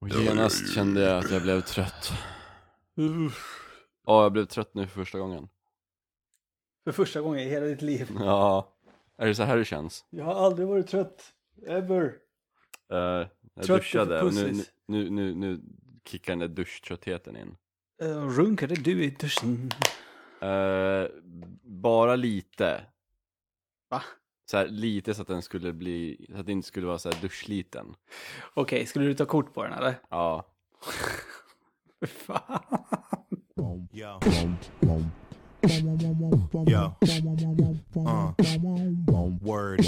Och genast kände jag att jag blev trött. Ja, jag blev trött nu för första gången. För första gången i hela ditt liv. Ja, är det så här det känns? Jag har aldrig varit trött. Ever. Uh, jag Trött duschade och nu, pussis. nu, nu, nu kickar den där duschtröttheten in. Uh, runkade du i duschen? Eh, bara lite. Va? Så här, lite så att den skulle bli, så att det inte skulle vara så här duschliten. Okej, skulle du ta kort på den eller? Ja. Fan. Yo. Yo. Uh. Word.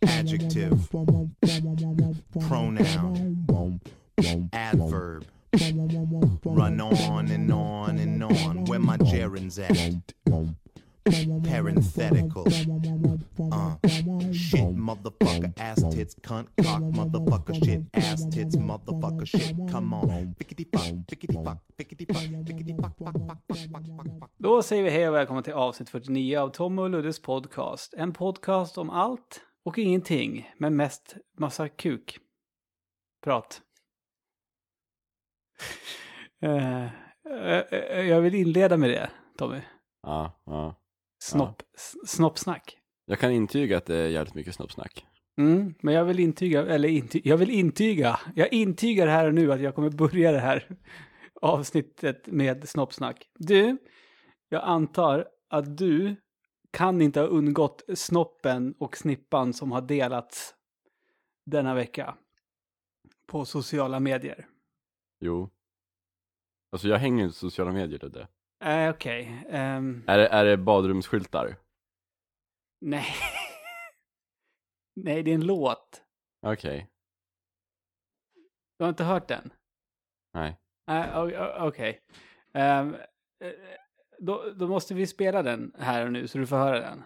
Adjective. Pronoun. Adverb. Run on and on and on. Where my gerunds at? Parenthetical. Uh. Shit, motherfucker, ass tits, cunt, cock, motherfucker, shit, ass tits, motherfucker, shit. Come on. Fickety fuck, fickety fuck, fickety fuck, fickety fuck, fuck, fuck, fuck, fuck, fuck, fuck. Då säger vi hej och välkommen till avsnitt 49 av Tom och Luddes podcast. En podcast om allt och ingenting, men mest massa kuk. Prat. Eh, eh, eh, jag vill inleda med det, Tommy. Ja, ja. Snopp, s- Snoppsnack. Jag kan intyga att det är jävligt mycket snoppsnack. Mm, men jag vill intyga, eller inty, jag vill intyga, jag intygar här och nu att jag kommer börja det här avsnittet med snoppsnack. Du, jag antar att du kan inte ha undgått snoppen och snippan som har delats denna vecka på sociala medier. Jo. Alltså jag hänger inte sociala medier Ludde. Eh, Okej, ehm, Är det, är det badrumsskyltar? nej. nej, det är en låt. Okej. Du har inte hört den? Nej. Nej, o- o- okej. Ehm, eh, då, då måste vi spela den här och nu så du får höra den.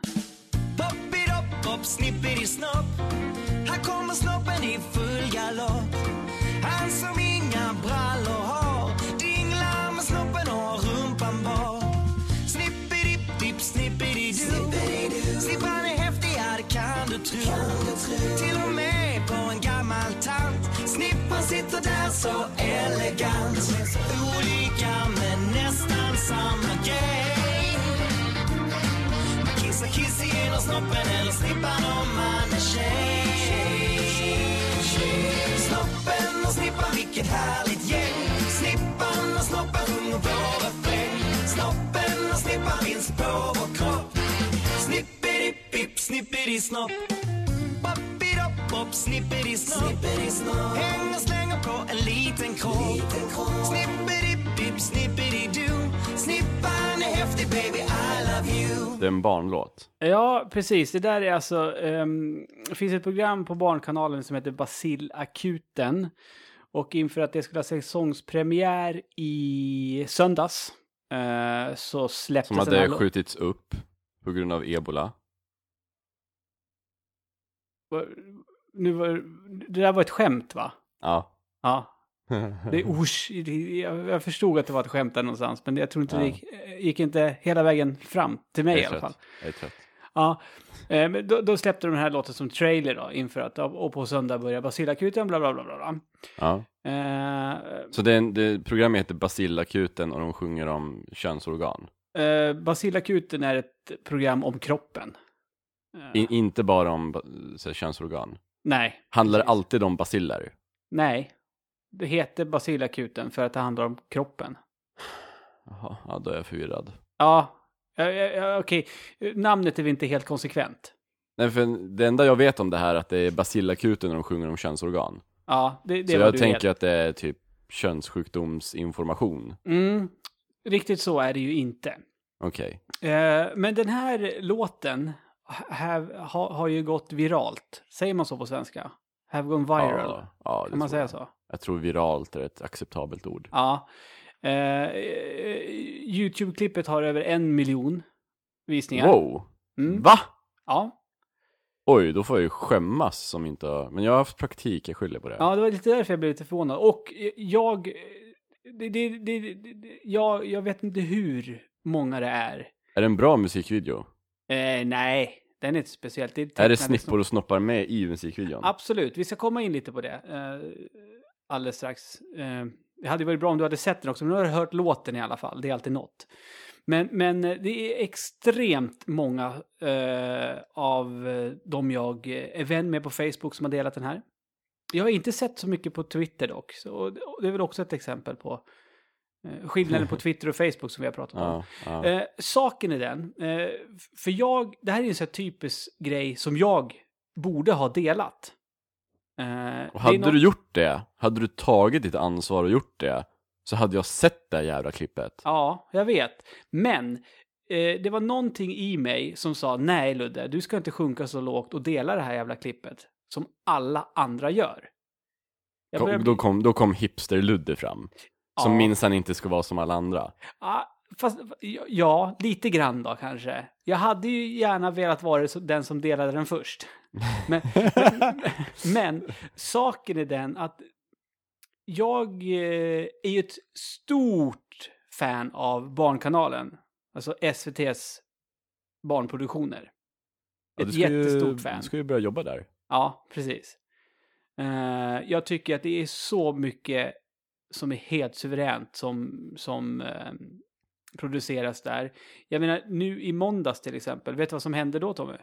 Pop-it-up, pop, snippity-snopp Här kommer snoppen i full galopp sådär där så elegant Olika men nästan samma grej man kissar kiss genom snoppen eller snippan om man är tjej. Snoppen och snippan, vilket härligt gäng. Snippan och snoppen sjunger vår refräng. Snoppen och snippan finns på vår kropp. Snippidi-pipp, snippidi-snopp. Poppidi-dopp-pop, snippidi-snopp. Hänger slänger på en liten kropp. Snippidi-pipp, snippidi-doo. Snippan är häftig baby, I love you. Det är en barnlåt. Ja, precis. Det där är alltså... ehm, det finns ett program på Barnkanalen som heter Basilakuten. Och inför att det skulle ha säsongspremiär i söndags eh, så släpptes Som den hade lå- skjutits upp på grund av ebola. Nu var, det där var ett skämt, va? Ja. Ja. Det det- jag, jag förstod att det var ett skämt där någonstans, men jag tror inte Ja. det gick, gick inte hela vägen fram till mig i alla fall. Jag är trött. Ja, eh, men då, då släppte de den här låten som trailer då, inför att, och på söndag börjar Basilakuten, bla bla bla bla. Ja. Eh, Så det, en- det, programmet heter Basilakuten och de sjunger om könsorgan. eh, Basilakuten är ett program om kroppen. Eh, In, inte bara om ba- så här, könsorgan. Nej. Handlar det alltid om basiller? Nej. Det heter Basilakuten för att det handlar om kroppen. Jaha, ja, då är jag förvirrad. Ja, ja, ja, okej. Namnet är väl inte helt konsekvent. Nej, för det enda jag vet om det här är att det är Basilakuten när de sjunger om könsorgan. Ja, det, det så jag tänker vet. att det är typ könssjukdomsinformation. Mm, riktigt så är det ju inte. Okej. Eh, men den här låten have, ha, har ju gått viralt. Säger man så på svenska? Have gone viral. Ja, ja, kan man säga jag. så? Jag tror viralt är ett acceptabelt ord. Ja. Eh, Youtube-klippet har över en miljon visningar. Wow! Mm. Va? Ja. Oj, då får jag ju skämmas som inte har... Men jag har haft praktik, jag skyller på det. ja, det var lite därför jag blev lite förvånad. Och jag... Det, det, det, det, jag, jag vet inte hur många det är. Är det en bra musikvideo? Eh, nej, den är inte speciellt. Det Är det tecknade snippor och snoppar med i musikvideon? Absolut, vi ska komma in lite på det. Eh, alldeles strax. Eh, det hade varit bra om du hade sett den också, men nu har du hört låten i alla fall. Det är alltid något. Men, men eh, det är extremt många eh, av eh, de jag eh, är vän med på Facebook som har delat den här. Jag har inte sett så mycket på Twitter dock, så det är väl också ett exempel på skillnaden på Twitter och Facebook som vi har pratat om. Ja, ja. Eh, saken är den, eh, för jag, det här är en sån här typisk grej som jag borde ha delat. Eh, Och hade nå- du gjort det, hade du tagit ditt ansvar och gjort det, så hade jag sett det jävla klippet. Ja, jag vet. Men eh, det var någonting i mig som sa nej Ludde, du ska inte sjunka så lågt och dela det här jävla klippet som alla andra gör. Bli- då, kom, då kom hipster-Ludde fram. Som Ja. minsann inte ska vara som alla andra. Ja, fast, ja, lite grann då kanske. Jag hade ju gärna velat vara den som delade den först. Men, men, men saken är den att jag eh, är ju ett stort fan av Barnkanalen. Alltså SVTs barnproduktioner. Ja, Ett ska ju- jättestort fan. Du ska ju börja jobba där. Ja, precis. Eh, jag tycker att det är så mycket som är helt suveränt som, som eh, produceras där. Jag menar, nu i måndags till exempel, vet du vad som hände då Tommy?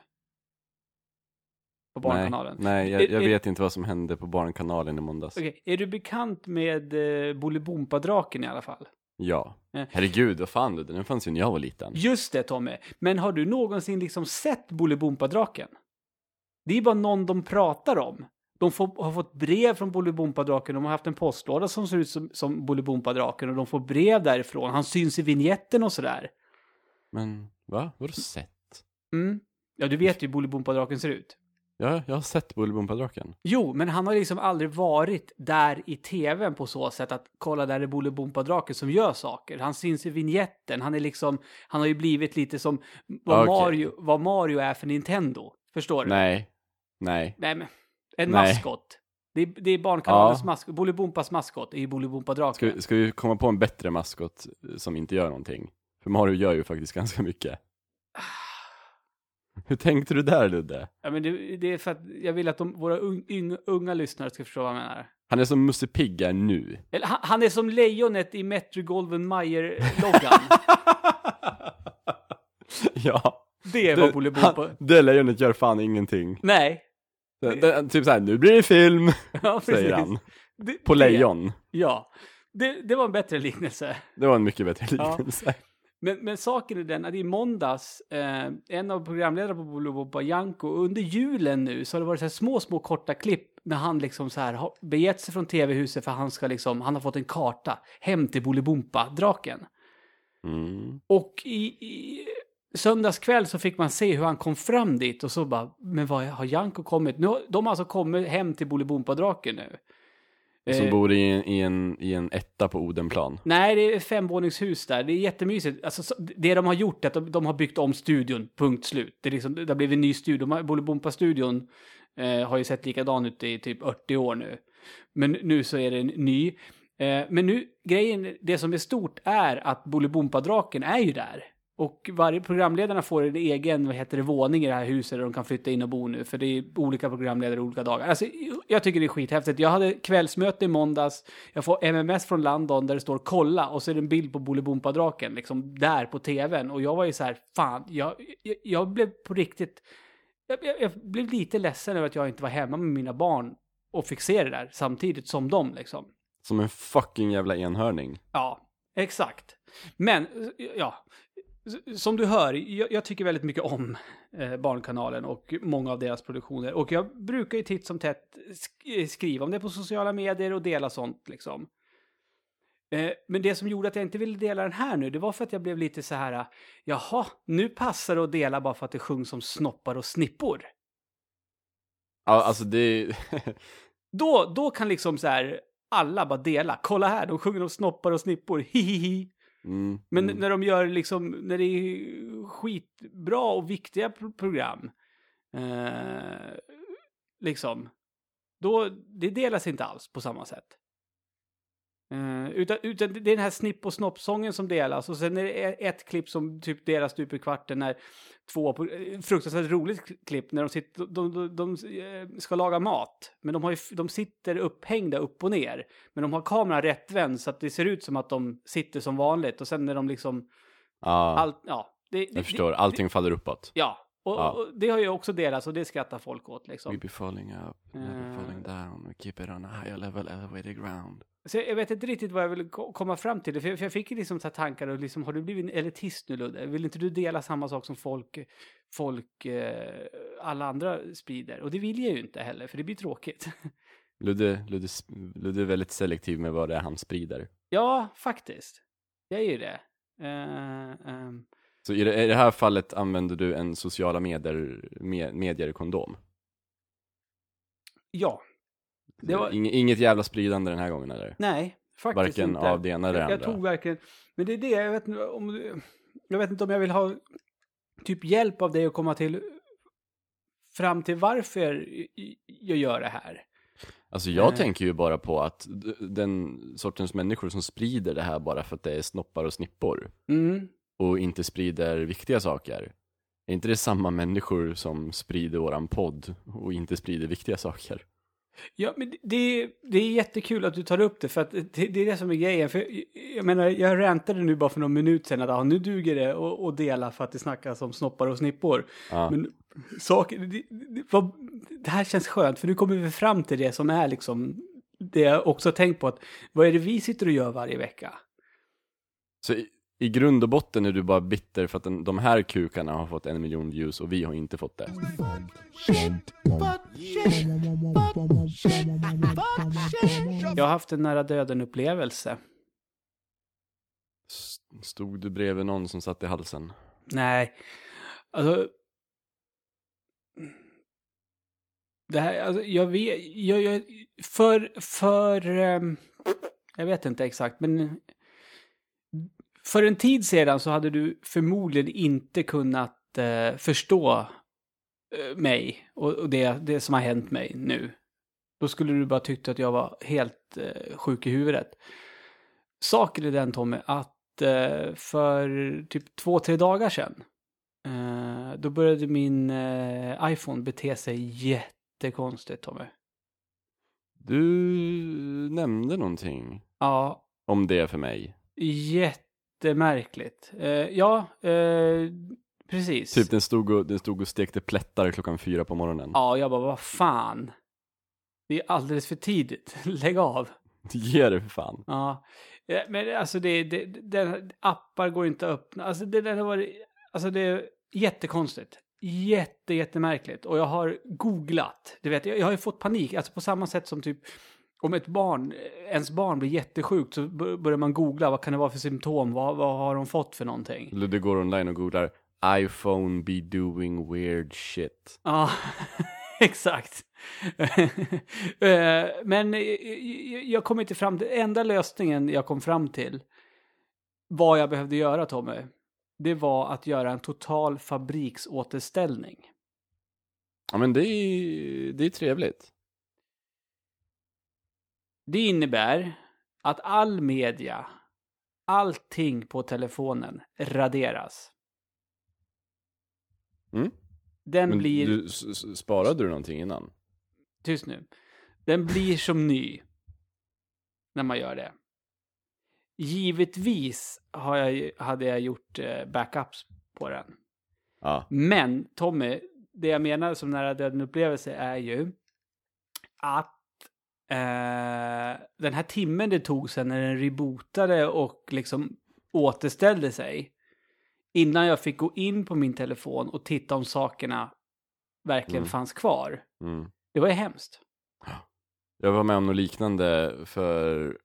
På Barnkanalen? Nej, nej jag, Är- jag är- vet inte vad som hände på Barnkanalen i måndags. Okej, är du bekant med eh, Bolibompa-draken i alla fall? Ja. Eh. Herregud, vad fan den fanns ju när jag var liten. Just det Tommy, men har du någonsin liksom sett Bolibompa-draken? Det är bara någon de pratar om. De får, har fått brev från Bolibompa-draken, de har haft en postlåda som ser ut som, som Bolibompa-draken och de får brev därifrån. Han syns i vignetten och sådär. Men, va? Vadå sett? Mm. Ja, du vet ju hur Bolibompa-draken ser ut. Ja, jag har sett Bolibompa-draken. Jo, men han har liksom aldrig varit där i tvn på så sätt att kolla där är Bolibompa-draken som gör saker. Han syns i vignetten, han är liksom, han har ju blivit lite som vad, Okej. Mario, vad Mario är för Nintendo. Förstår du? Nej. Nej. Nej, men en Nej. maskot. Det är, det är barnkanalens Ja. maskot. Bolibompas maskot är ju Bolibompa-draken. Ska, ska vi komma på en bättre maskot som inte gör någonting? För Mario gör ju faktiskt ganska mycket. Hur tänkte du där Ludde? Ja, men det, det är för att jag vill att de, våra un, yng, unga lyssnare ska förstå vad jag menar. Han är som Musse Pigg är nu. Eller, han, han är som lejonet i Metro Golden Mayer-loggan. ja. det var Bolibompa. han, det lejonet gör fan ingenting. Nej. Det, det, typ såhär, nu blir det film, Ja, säger han. Det, På det- lejon. Ja. Det, det var en bättre liknelse. Det var en mycket bättre Ja. liknelse. Men, men saken är den att i måndags, eh, en av programledarna på Bolibompa, Janko, under julen nu så har det varit så här små, små korta klipp när han liksom så här har begett sig från tv-huset för han ska liksom, han har fått en karta hem till Bolibompa-draken. Mm. Och i, i söndags kväll så fick man se hur han kom fram dit och så bara, men vad har Janko kommit? Nu, har- de har alltså kommit hem till Bolibompa-draken nu. Som Eh, bor i en, i, en, i en etta på Odenplan. Nej, det är femvåningshus där. Det är jättemysigt. Alltså, så- det de har gjort är att de, de har byggt om studion, punkt slut. Det, är liksom, det har blivit en ny studio. De har- Bolibompa-studion eh, har ju sett likadan ut i typ 80 år nu. Men nu så är det en ny. Eh, men nu, grejen, det som är stort är att Bolibompa-draken är ju där. Och varje programledarna får en egen, vad heter det, våning i det här huset där de kan flytta in och bo nu. För det är olika programledare olika dagar. Alltså, jag tycker det är skithäftigt. Jag hade kvällsmöte i måndags. Jag får MMS från London där det står kolla och så är det en bild på Bolibompa-draken liksom där på tvn. Och jag var ju så här, fan, jag, jag, jag blev på riktigt, jag, jag, jag blev lite ledsen över att jag inte var hemma med mina barn och fick se det där samtidigt som dem liksom. Som en fucking jävla enhörning. Ja, exakt. Men, ja, som du hör, jag, jag tycker väldigt mycket om eh, Barnkanalen och många av deras produktioner. Och jag brukar ju titt som tätt sk- skriva om det på sociala medier och dela sånt liksom. Eh, men det som gjorde att jag inte ville dela den här nu, det var för att jag blev lite så här, jaha, nu passar det att dela bara för att det sjungs om snoppar och snippor. Ja, alltså det... Då, då kan liksom så här, alla bara dela. Kolla här, de sjunger om snoppar och snippor, hihihi. Mm, Men mm. när de gör liksom, när det är skitbra och viktiga pro- program, eh, liksom, då, det delas inte alls på samma sätt. Eh, utan, utan det är den här snipp och snopp-sången som delas och sen är det e- ett klipp som typ delas stup i kvarten när två, eh, fruktansvärt roligt kli- klipp när de, sitter, de, de, de, eh, ska laga mat. Men de, har ju, de sitter upphängda upp och ner. Men de har kameran rättvänd så att det ser ut som att de sitter som vanligt och sen när de liksom, Ja, allt, ja. Det, det, jag förstår. Allting faller uppåt. Ja, och, Ja. och det har ju också delats och det skrattar folk åt liksom. We be falling up, never Eh. falling down, we keep it on a higher level, elevated ground. Så jag vet inte riktigt vad jag vill ko- komma fram till. För jag, för jag fick liksom här tankar och liksom, har du blivit en elitist nu Ludde? Vill inte du dela samma sak som folk, folk eh, alla andra sprider? Och det vill jag ju inte heller, för det blir tråkigt. Ludde, Ludde, Ludde är väldigt selektiv med vad det är han sprider. ja, faktiskt. Jag är ju det. Eh, ehm, Så i det, i det här fallet använder du en sociala medier, med, medier kondom? ja, Det var- Inge, inget jävla spridande den här gången eller? nej, faktiskt Varken inte. av det ena eller det jag, jag andra? tog verkligen, men det är det, jag vet om, jag vet inte om jag vill ha typ hjälp av dig att komma till fram till varför jag gör det här. Alltså jag Eh. tänker ju bara på att den sortens människor som sprider det här bara för att det är snoppar och snippor Mm. Och inte sprider viktiga saker. Är inte det samma människor som sprider våran podd och inte sprider viktiga saker? Ja, men det, det är jättekul att du tar upp det, för att det, det är det som är grejen. För jag, jag menar, jag rantade nu bara för någon minut sedan att ah, nu duger det att dela för att det snackas om snoppar och snippor. Ja. Men saker, det, det, det här känns skönt, för nu kommer vi fram till det som är liksom, det jag också tänkt på, att vad är det vi sitter och gör varje vecka? Så i, grund och botten är du bara bitter för att den, de här kukarna har fått en miljon views och vi har inte fått det. Jag har haft en nära döden-upplevelse. S- Stod du bredvid någon som satt i halsen? Nej, alltså... Det här, alltså, jag vet, jag, jag, för, för, ehm, jag vet inte exakt, men för en tid sedan så hade du förmodligen inte kunnat eh, förstå eh, mig och, och det, det som har hänt mig nu. Då skulle du bara tyckt att jag var helt eh, sjuk i huvudet. Saken är den Tommy, att eh, för typ två, tre dagar sedan eh, då började min eh, iPhone bete sig jättekonstigt Tommy. Du nämnde någonting Ja, om det för mig. Jättemärkligt. Eh, ja, eh, precis. Typ den stod och, den stod och stekte plättar klockan fyra på morgonen. Ja, jag bara, vad fan. Det är alldeles för tidigt. Lägg av. Ge det för fan. Ja, Eh, men alltså det, det, den, appar går inte att öppna. Alltså det, det har varit, alltså det är jättekonstigt. Jätte, jättemärkligt. Och jag har googlat. Du vet, jag, jag har ju fått panik. Alltså på samma sätt som typ om ett barn, ens barn blir jättesjukt så bör- börjar man googla. Vad kan det vara för symptom? Vad, vad har de fått för någonting? Ludde går online och googlar iPhone be doing weird shit. Ja, exakt. Eh, Men eh, jag kom inte fram till, enda lösningen jag kom fram till, vad jag behövde göra Tommy, det var att göra en total fabriksåterställning. Ja men det är, det är trevligt. Det innebär att all media, allting på telefonen raderas. Mm. Den Men blir... du, sparade du någonting innan? tyst nu. Den blir som ny. När man gör det. Givetvis jag, hade jag gjort eh, backups på den. Ja. Men Tommy, det jag menar som nära döden upplevelse är ju att eh, den här timmen det tog sen när den rebootade och liksom återställde sig innan jag fick gå in på min telefon och titta om sakerna verkligen Mm. fanns kvar. Mm. Det var ju hemskt. Jag var med om något liknande för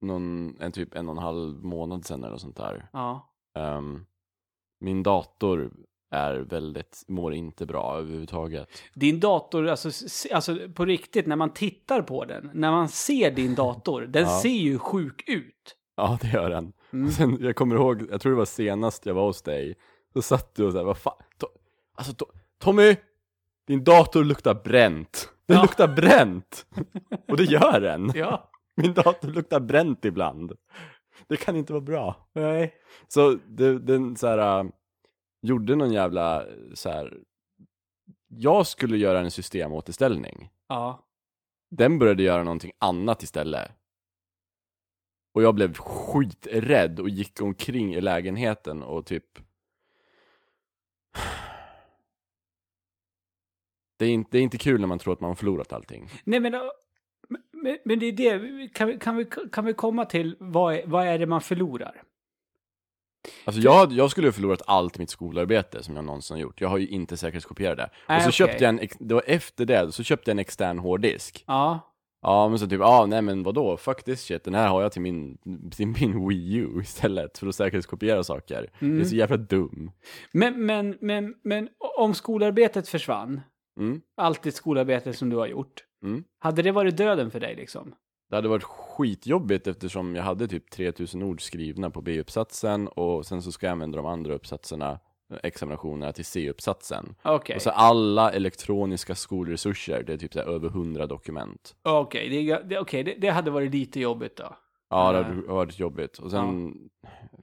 någon, en typ en och en halv månad sedan eller sånt där. Ja. Ehm, min dator är väldigt, mår inte bra överhuvudtaget. Din dator, alltså, alltså på riktigt, när man tittar på den, när man ser din dator, den Ja. ser ju sjuk ut. Ja, det gör den. Mm. Sen, jag kommer ihåg, jag tror det var senast jag var hos dig, så satt du och såhär, vad fan, To- alltså To- Tommy, din dator luktar bränt. Den Ja. luktar bränt! och det gör den. Ja. Min dator luktar bränt ibland. Det kan inte vara bra. Nej. Så det, den så här, gjorde någon jävla så här. Jag skulle göra en systemåterställning. Ja. Den började göra någonting annat istället. Och jag blev skiträdd och gick omkring i lägenheten och typ Det är, inte, det är inte kul när man tror att man har förlorat allting. Nej men, men, men det är det, kan vi, kan vi, kan vi komma till vad är, vad är det man förlorar? Alltså jag, jag skulle ha förlorat allt mitt skolarbete som jag någonsin gjort. Jag har ju inte säkerhetskopierat det. Nej, och så okej. köpte jag en, det var efter det, så köpte jag en extern hårddisk. Ja. Ja men så typ, ja nej men vadå, fuck this shit, den här har jag till min, till min Wii U istället för att säkerhetskopiera saker. Mm. Jag är så jävla dum. Men, men, men, men om skolarbetet försvann, Mm. allt ditt skolarbete som du har gjort, Mm. hade det varit döden för dig liksom? Det hade varit skitjobbigt eftersom jag hade typ 3000 ord skrivna på B-uppsatsen och sen så ska jag använda de andra uppsatserna, eh, examinationerna till C-uppsatsen. Okej, Och så alla elektroniska skolresurser, det är typ så över 100 dokument. okej, det, är- det, okej, det, det hade varit lite jobbigt då. Ja, det Ja. hade varit jobbigt. Och sen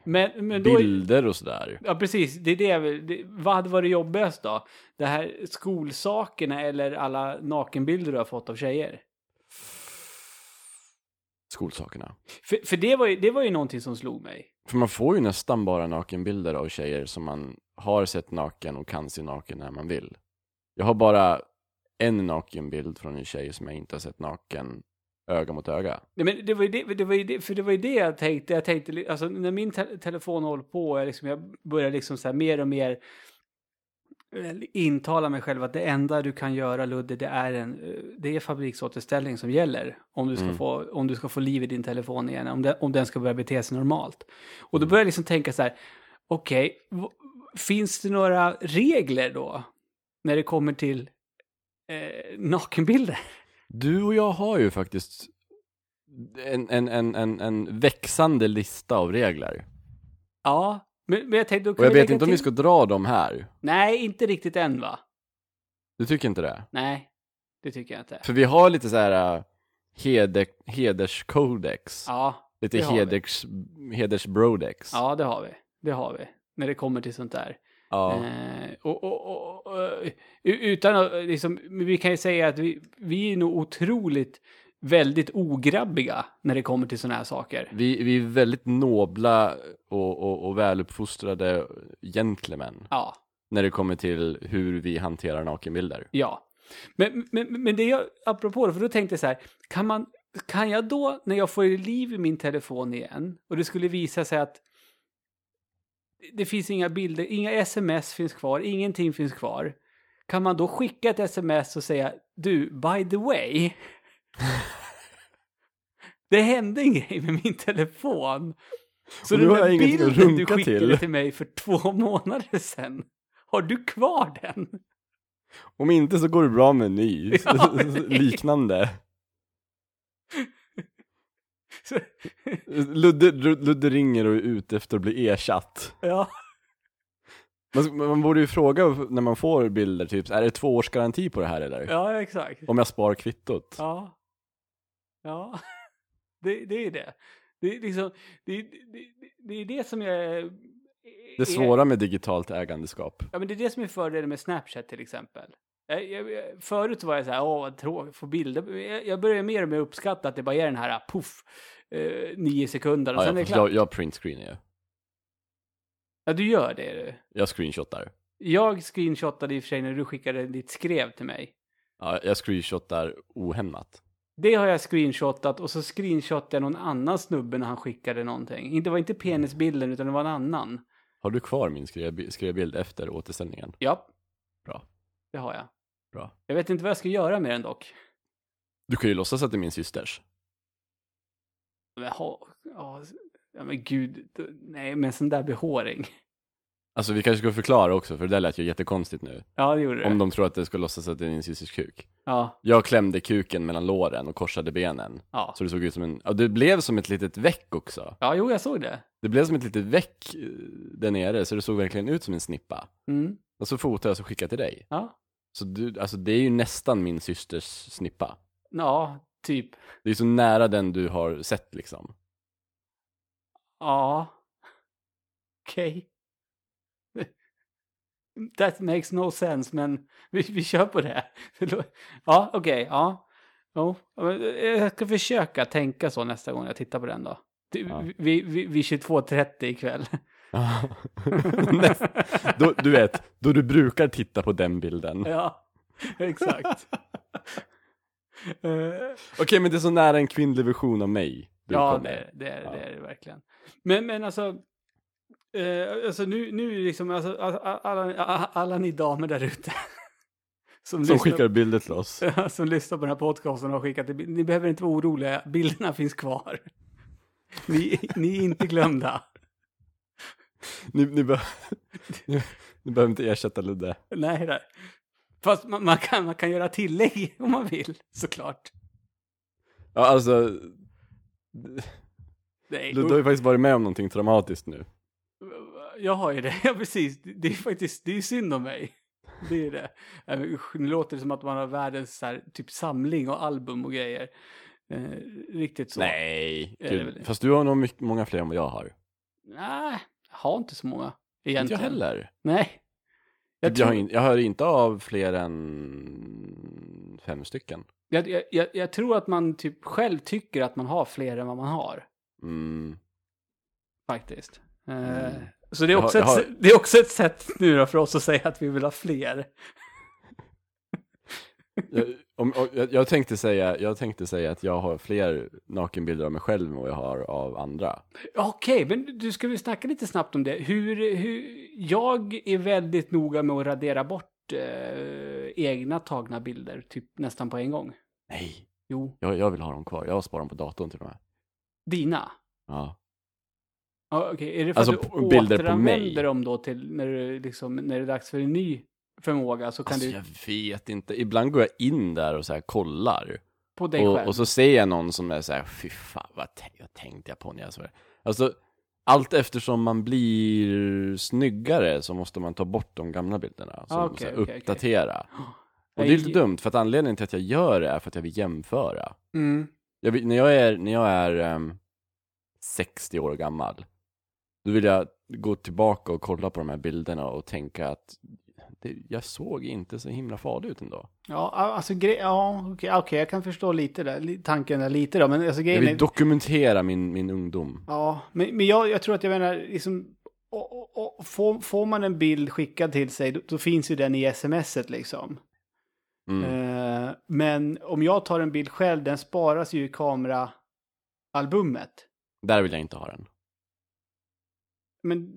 Men, men då... bilder och sådär. Ja, precis. Det är det, det. Vad hade varit jobbigast då? Det här skolsakerna eller alla nakenbilder du har fått av tjejer? Skolsakerna. För, för det, var ju, det var ju någonting som slog mig. För man får ju nästan bara nakenbilder av tjejer som man har sett naken och kan se naken när man vill. Jag har bara en nakenbild från en tjej som jag inte har sett naken öga mot öga. Nej, men det var ju det, det, var ju det, för det var ju det jag tänkte. Jag tänkte, alltså när min te telefon håller på, jag, liksom, jag börjar liksom så här mer och mer intala mig själv att det enda du kan göra Ludde, det är en, eh, det är fabriksåterställning som gäller. Om du ska, Mm. få, om du ska få liv i din telefon igen, om den, om den ska börja bete sig normalt. Och då börjar jag liksom tänka så här, okej, v- finns det några regler då? När det kommer till eh, nakenbilder? Du och jag har ju faktiskt en, en, en, en, en växande lista av regler. Ja, men, men jag tänkte... Och jag vet inte om vi ska dra dem här. Nej, inte riktigt än va? Du tycker inte det? Nej, det tycker jag inte. För vi har lite så här äh, heder, hederskodex. Ja, lite heders, hedersbrodex. ja, det har vi. Det har vi. När det kommer till sånt där. Ja. Eh, och, och, och, utan att, liksom, vi kan ju säga att vi, vi är nog otroligt väldigt ograbbiga när det kommer till såna här saker. Vi, vi är väldigt nobla och, och, och väluppfostrade gentlemän Ja, när det kommer till hur vi hanterar nakenbilder. ja. Men, men, men det jag, apropå det, för då tänkte jag så här, kan man, kan jag då, när jag får liv i min telefon igen, och det skulle visa sig att det finns inga bilder, inga sms finns kvar, ingenting finns kvar. Kan man då skicka ett sms och säga, du, by the way, det hände en grej med min telefon. Så den där bilden du skickade till." till mig för två månader sedan, har du kvar den? Om inte så går det bra med en ny. Ja, Liknande. Ludde, Ludde ringer och är ute efter att bli ersatt. ja. Man, man borde ju fråga när man får bilder, typ, är det två års garanti på det här eller? ja, exakt. Om jag spar kvittot. Ja. Ja. Det, det är det. Det är liksom, det, det, det är det som jag... Det svåra med digitalt ägandeskap. Ja, men det är det som är fördelen med Snapchat till exempel. Jag, jag, förut var jag så här, åh vad tråkigt, få bilder. Jag, jag börjar mer och mer uppskatta att det bara är den här, puff, eh, nio sekunder och Ja, sen är jag, det klart. jag, jag printscreenar ju. Ja, du gör det du. Jag screenshotar. Jag screenshotade i och för sig när du skickade ditt skrev till mig. Ja, jag screenshotar ohämmat. Det har jag screenshotat och så screenshotade jag någon annan snubbe när han skickade någonting. Det var inte penisbilden utan det var en annan. Har du kvar min skrebild efter återställningen? Ja, Bra. det har jag. Bra. Jag vet inte vad jag ska göra med den dock. Du kan ju låtsas att det är min systers. Men, ha, ja, men gud, nej, men sån där behåring. Alltså vi kanske ska förklara också, för det där lät ju jättekonstigt nu. Ja, det gjorde det. Om de tror att det ska låtsas att det är din systers kuk. Ja, Jag klämde kuken mellan låren och korsade benen. ja. Så det såg ut som en, ja det blev som ett litet väck också. Ja, jo, jag såg det. Det blev som ett litet väck eh, där nere, så det såg verkligen ut som en snippa. Mm. Och så fotade jag så skickade till dig. Ja. Så du, alltså det är ju nästan min systers snippa. Ja, typ. Det är så nära den du har sett liksom. Ja. Okej. That makes no sense, men vi, vi kör på det. Ja, okej, ja. Jo, men jag ska försöka tänka så nästa gång jag tittar på den då. Det- Ja. Vi, vi, vid 22.30 ikväll. Då, du vet, då du brukar titta på den bilden. Ja, exakt. Eh, Okej, men det är så nära en kvinnlig version av mig. du ja, det, det, är- Ja. det är det verkligen. Men, men alltså, eh, alltså nu, nu liksom, alltså, alla, alla, ni damer där ute. Som, Som lyssnar- skickar bilder till oss. som lyssnar på den här podcasten och har skickat det. Ni behöver inte vara oroliga, bilderna finns kvar. Ni, ni är inte glömda. Ni, ni, be- ni, ni behöver inte ersätta Ludde. Nej, nej. Fast man, man, kan, man kan göra tillägg om man vill, såklart. Ja, alltså, Nej, Ludde har ju faktiskt varit med om någonting traumatiskt nu. Jag har ju det, ja precis. Det är faktiskt, det är synd om mig. Det är det. Nu låter det som att man har världens så här, typ samling och album och grejer. Eh, riktigt så. Nej, gud. fast du har nog mycket, många fler än vad jag har. Nej, jag har inte så många. Inte Egentligen. jag heller. Nej. Jag, tror- har in, jag hör inte av fler än fem stycken. Jag, jag, jag, jag tror att man typ själv tycker att man har fler än vad man har. Mm. Faktiskt. Eh, Mm. Så det är, Jag har- också jag ett, har- sä- det är också ett sätt nu då för oss att säga att vi vill ha fler. Jag, om, om, jag, tänkte säga, jag tänkte säga att jag har fler nakenbilder av mig själv än vad jag har av andra. Okej, men du ska vi snacka lite snabbt om det. Hur, hur, jag är väldigt noga med att radera bort eh, egna tagna bilder, typ nästan på en gång. Nej, Jo, jag, jag vill ha dem kvar. Jag har sparat dem på datorn till och med. dina. Ja. Ja, Okej, är det för Alltså, att du återanvänder dem då till när, du, liksom, när det är dags för en ny förmåga så kan Alltså du jag vet inte. Ibland går jag in där och så här kollar. på dig Och, själv. och så ser jag någon som är så här, fy fan, vad, vad tänkte jag på när jag såg det? Alltså, allt eftersom man blir snyggare så måste man ta bort de gamla bilderna. Så, Ah, så här, okej, okej. uppdatera. Och det är lite dumt, för att anledningen till att jag gör det är för att jag vill jämföra. Mm. Jag vill, när jag är, när jag är ehm, 60 år gammal, då vill jag gå tillbaka och kolla på de här bilderna och tänka att det, jag såg inte så himla farlig ut ändå. Ja, alltså ja, okej, okej, jag kan förstå lite där, tanken där lite då, men alltså Jag grejen vill är... dokumentera min, min ungdom. Ja, men, men jag, jag tror att jag menar, liksom, och, och, och, får, får man en bild skickad till sig, då, då finns ju den i smset liksom. Mm. Eh, men om jag tar en bild själv, den sparas ju i kameraalbumet. Där vill jag inte ha den. Men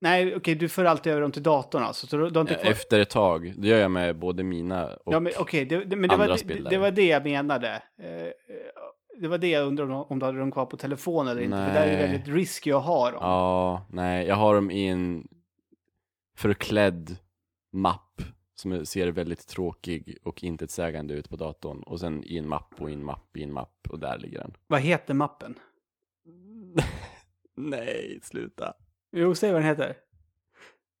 nej, okej, du för alltid över dem till datorn alltså. Så du, du inte kvar... Efter ett tag, det gör jag med både mina och... Ja, men okej, det, det, men det, var, andras det, det var det jag menade. Eh, det var det jag undrade om, om du hade dem kvar på telefon eller inte. För det är ju Nej. väldigt risky att ha dem. Ja, nej, jag har dem i en förklädd mapp som ser väldigt tråkig och intetsägande ut på datorn. Och sen i en mapp och i en mapp i en mapp och där ligger den. Vad heter mappen? nej, sluta. Jo, säg vad den heter.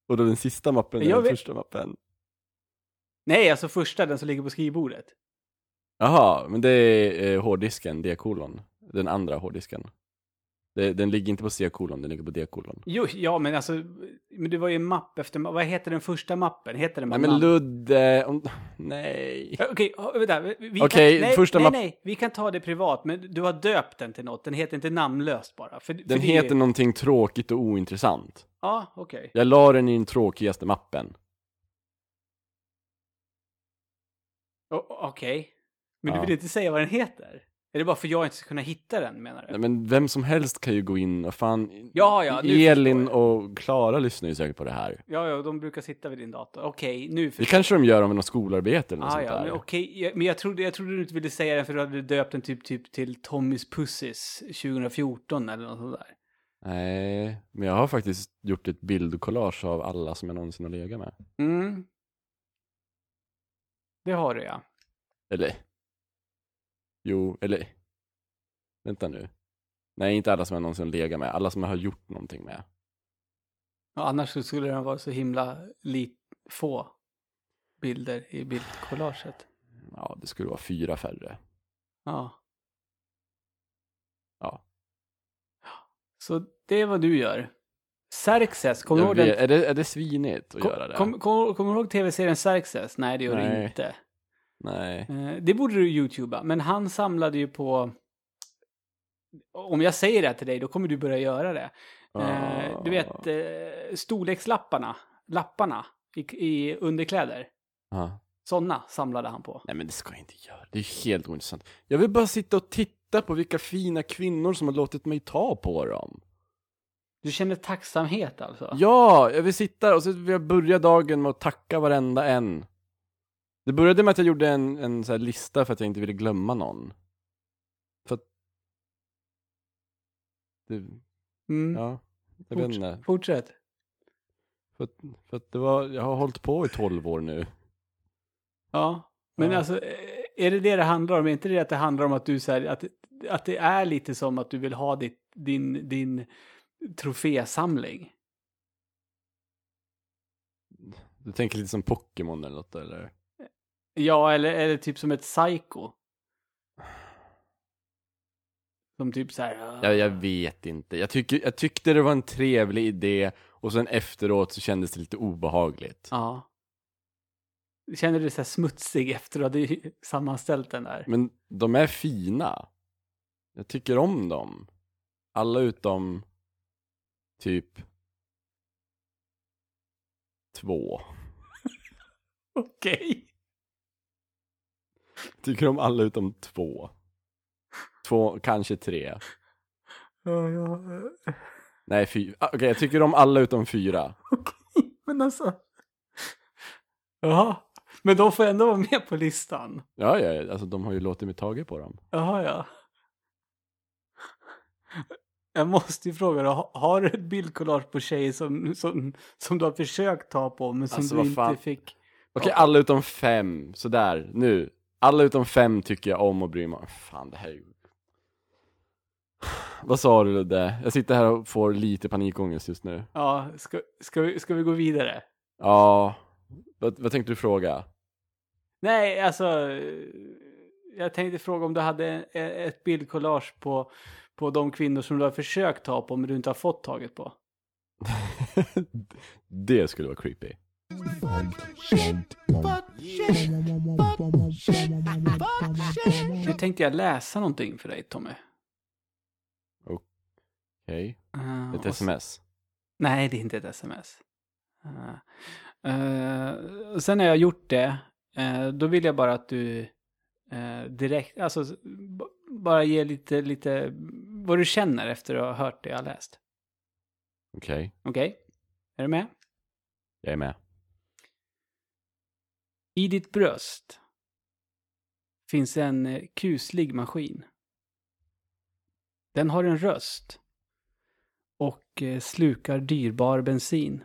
Och då den sista mappen är Jag den vet- första mappen. Nej, alltså första, den som ligger på skrivbordet. Jaha, men det är eh, hårddisken, D-kolon. Den andra hårddisken. Det, den ligger inte på C-kolon, den ligger på D-kolon. Jo, ja, men alltså, men det var ju en mapp efter, vad heter den första mappen? Heter den Nej men? Ludde, om... nej. Ja, Okej, ja, vänta. vi- Okej, kan, nej, första nej, nej, vi kan ta det privat, men du har döpt den till något. Den heter inte namnlöst bara. För, för Den det- heter någonting tråkigt och ointressant. Ja, okej. Jag la den i den tråkigaste mappen. Okej. Men du Ja. vill inte säga vad den heter? Är det bara för jag inte ska kunna hitta den, menar du? Nej, men vem som helst kan ju gå in och fan... Ja, ja, nu Elin och Klara lyssnar ju säkert på det här. Ja, ja, de brukar sitta vid din dator. Okej, nu Det förstår kanske de gör om något skolarbete eller något Ah, sånt ja, där. men okej, jag- men jag trodde, jag trodde du inte ville säga det för du hade döpt den typ, typ till Tommys Pussis 2014 eller något sånt där. Nej, men jag har faktiskt gjort ett bildkollage av alla som jag någonsin har legat med. Mm. Det har du ja. Eller? Jo, eller? Vänta nu. Nej, inte alla som jag någonsin legat med. Alla som jag har gjort någonting med. ja annars skulle den vara så himla lit, få bilder i bildcollaget. Ja, det skulle vara fyra färre. Ja. Ja. Så det är vad du gör. Xerxes, kommer du ihåg den? är, det, är det svinigt att göra det? Kommer kom, kom du ihåg tv-serien Xerxes? Nej, det gör du Nej. inte. Nej. Eh, det borde du youtuba, men han samlade ju på... Om jag säger det till dig, då kommer du börja göra det. Eh, du vet, eh, storlekslapparna, lapparna i, i underkläder. Ja. Sådana samlade han på. Nej men det ska jag inte göra. Det är helt ointressant. Jag vill bara sitta och titta på vilka fina kvinnor som har låtit mig ta på dem. Du känner tacksamhet alltså? Ja, jag vill sitta och så vill jag börja dagen med att tacka varenda en. Det började med att jag gjorde en, en så här lista för att jag inte ville glömma någon. För att... Det, Mm. ja, jag vet Forts- inte. Fortsätt. För att, för att det var, jag har hållit på i 12 år nu. Ja, men Ja. alltså, eh, är det det det handlar om? Är inte det att det handlar om att du så här, att, att det är lite som att du vill ha ditt, din, din trofésamling? Du tänker lite som Pokémon eller något eller? Ja, eller det typ som ett psycho? Som typ så här... ah, Jag, jag vet inte. Jag, tycker, jag tyckte det var en trevlig idé och sen efteråt så kändes det lite obehagligt. Ja. Känner du dig så här smutsig efter att du hade sammanställt den där? Men de är fina. Jag tycker om dem. Alla utom typ två. Okej. Tycker om alla utom två. Två, kanske tre. Ja, ja. Nej, fyra. Ah, Okej, jag tycker om alla utom fyra. Men alltså... Jaha. Men de får ändå vara med på listan. Ja, ja, alltså de har ju låtit mig taget på dem. Jaha, ja. Jag måste ju fråga ha- har du ett bildkollage på tjejer som, som, som du har försökt ta på men som Alltså, du inte fan. fick? Okej, alla utom fem. Sådär, nu. Alla utom fem tycker jag om och bryr mig. Fan, det här är ju... Vad sa du Ludde? Jag sitter här och får lite panikångest just nu. Ja, ska, ska, vi, ska vi gå vidare? Ja, vad, vad tänkte du fråga? Nej, alltså... Jag tänkte fråga om du hade e- ett bildkollage på, på de kvinnor som du har försökt ta på men du inte har fått taget på. det skulle vara creepy. Nu tänkte jag läsa någonting för dig, Tommy. Okej, Uh, ett sms. Nej, det är inte ett sms. Uh, uh, sen när jag gjort det, då vill jag bara att du direkt, alltså bara ge lite, lite vad du känner efter att ha hört det jag läst. Okej, Okej? Är du med? jag är med. I ditt bröst finns en eh, kuslig maskin. Den har en röst och eh, slukar dyrbar bensin.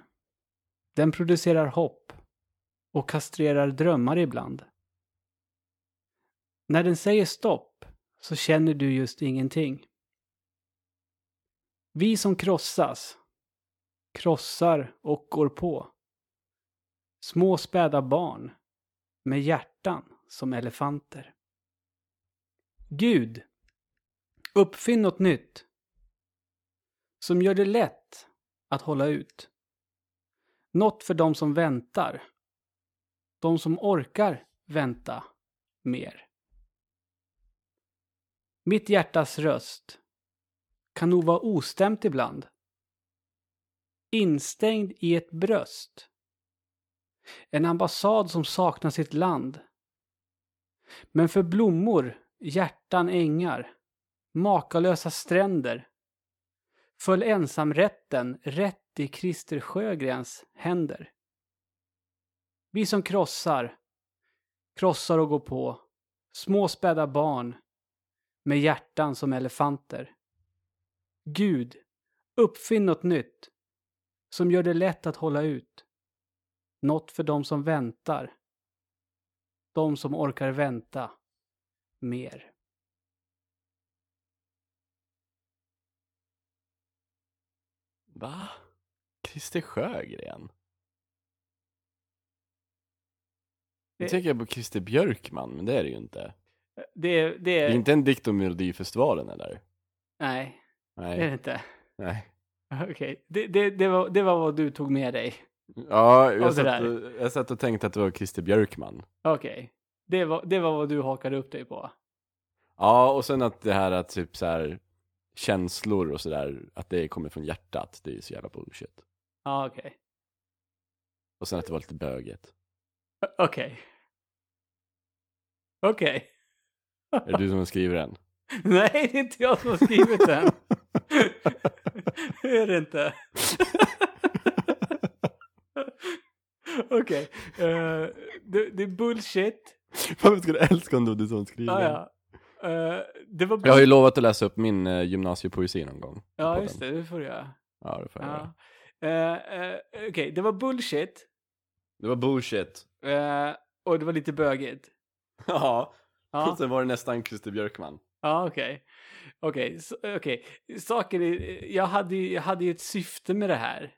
Den producerar hopp och kastrerar drömmar ibland. När den säger stopp så känner du just ingenting. Vi som krossas, krossar och går på. Små späda barn med hjärtan som elefanter. Gud, uppfinn något nytt som gör det lätt att hålla ut. Något för de som väntar. De som orkar vänta mer. Mitt hjärtas röst kan nog vara ostämt ibland. Instängd i ett bröst. En ambassad som saknar sitt land. Men för blommor, hjärtan, ängar, makalösa stränder föll ensamrätten rätt i Christer Sjögrens händer. Vi som krossar, krossar och går på, små späda barn med hjärtan som elefanter. Gud, uppfinn något nytt som gör det lätt att hålla ut. Något för de som väntar. De som orkar vänta mer. Va? Christer Sjögren? Nu Eh. tänker jag på Christer Björkman, men det är det ju inte. Det, det Det är är... inte en dikt om Melodifestivalen eller? Nej, det är det Nej. inte. Nej. Okej, det, det, det, var, det var vad du tog med dig. Ja, jag satt, och, jag satt och tänkte att det var Christer Björkman. Okej, det, var, det var vad du hakade upp dig på. Ja, och sen att det här att typ så här känslor och sådär, att det kommer från hjärtat, det är ju så jävla bullshit. Ja, okej. Och sen att det var lite böget. Okej. Okej. Är det du som har skrivit den? Nej, det är inte jag som har skrivit den. det är det inte. Okej. eh, det, det är bullshit. Varför ska du älska om du som skrev Ja, den? ja. Eh, det var Jag har ju lovat att läsa upp min uh, gymnasiepoesi någon gång. Ja, på just den. det. Det får du göra. Ja, det får jag göra. Ja. Okej, det var bullshit. Det var bullshit. och det var lite bögigt. Ja. Ja. Och sen var det nästan Christer Björkman. Ja, okej. Okej, okej. Saken är, jag hade, jag hade ju ett syfte med det här.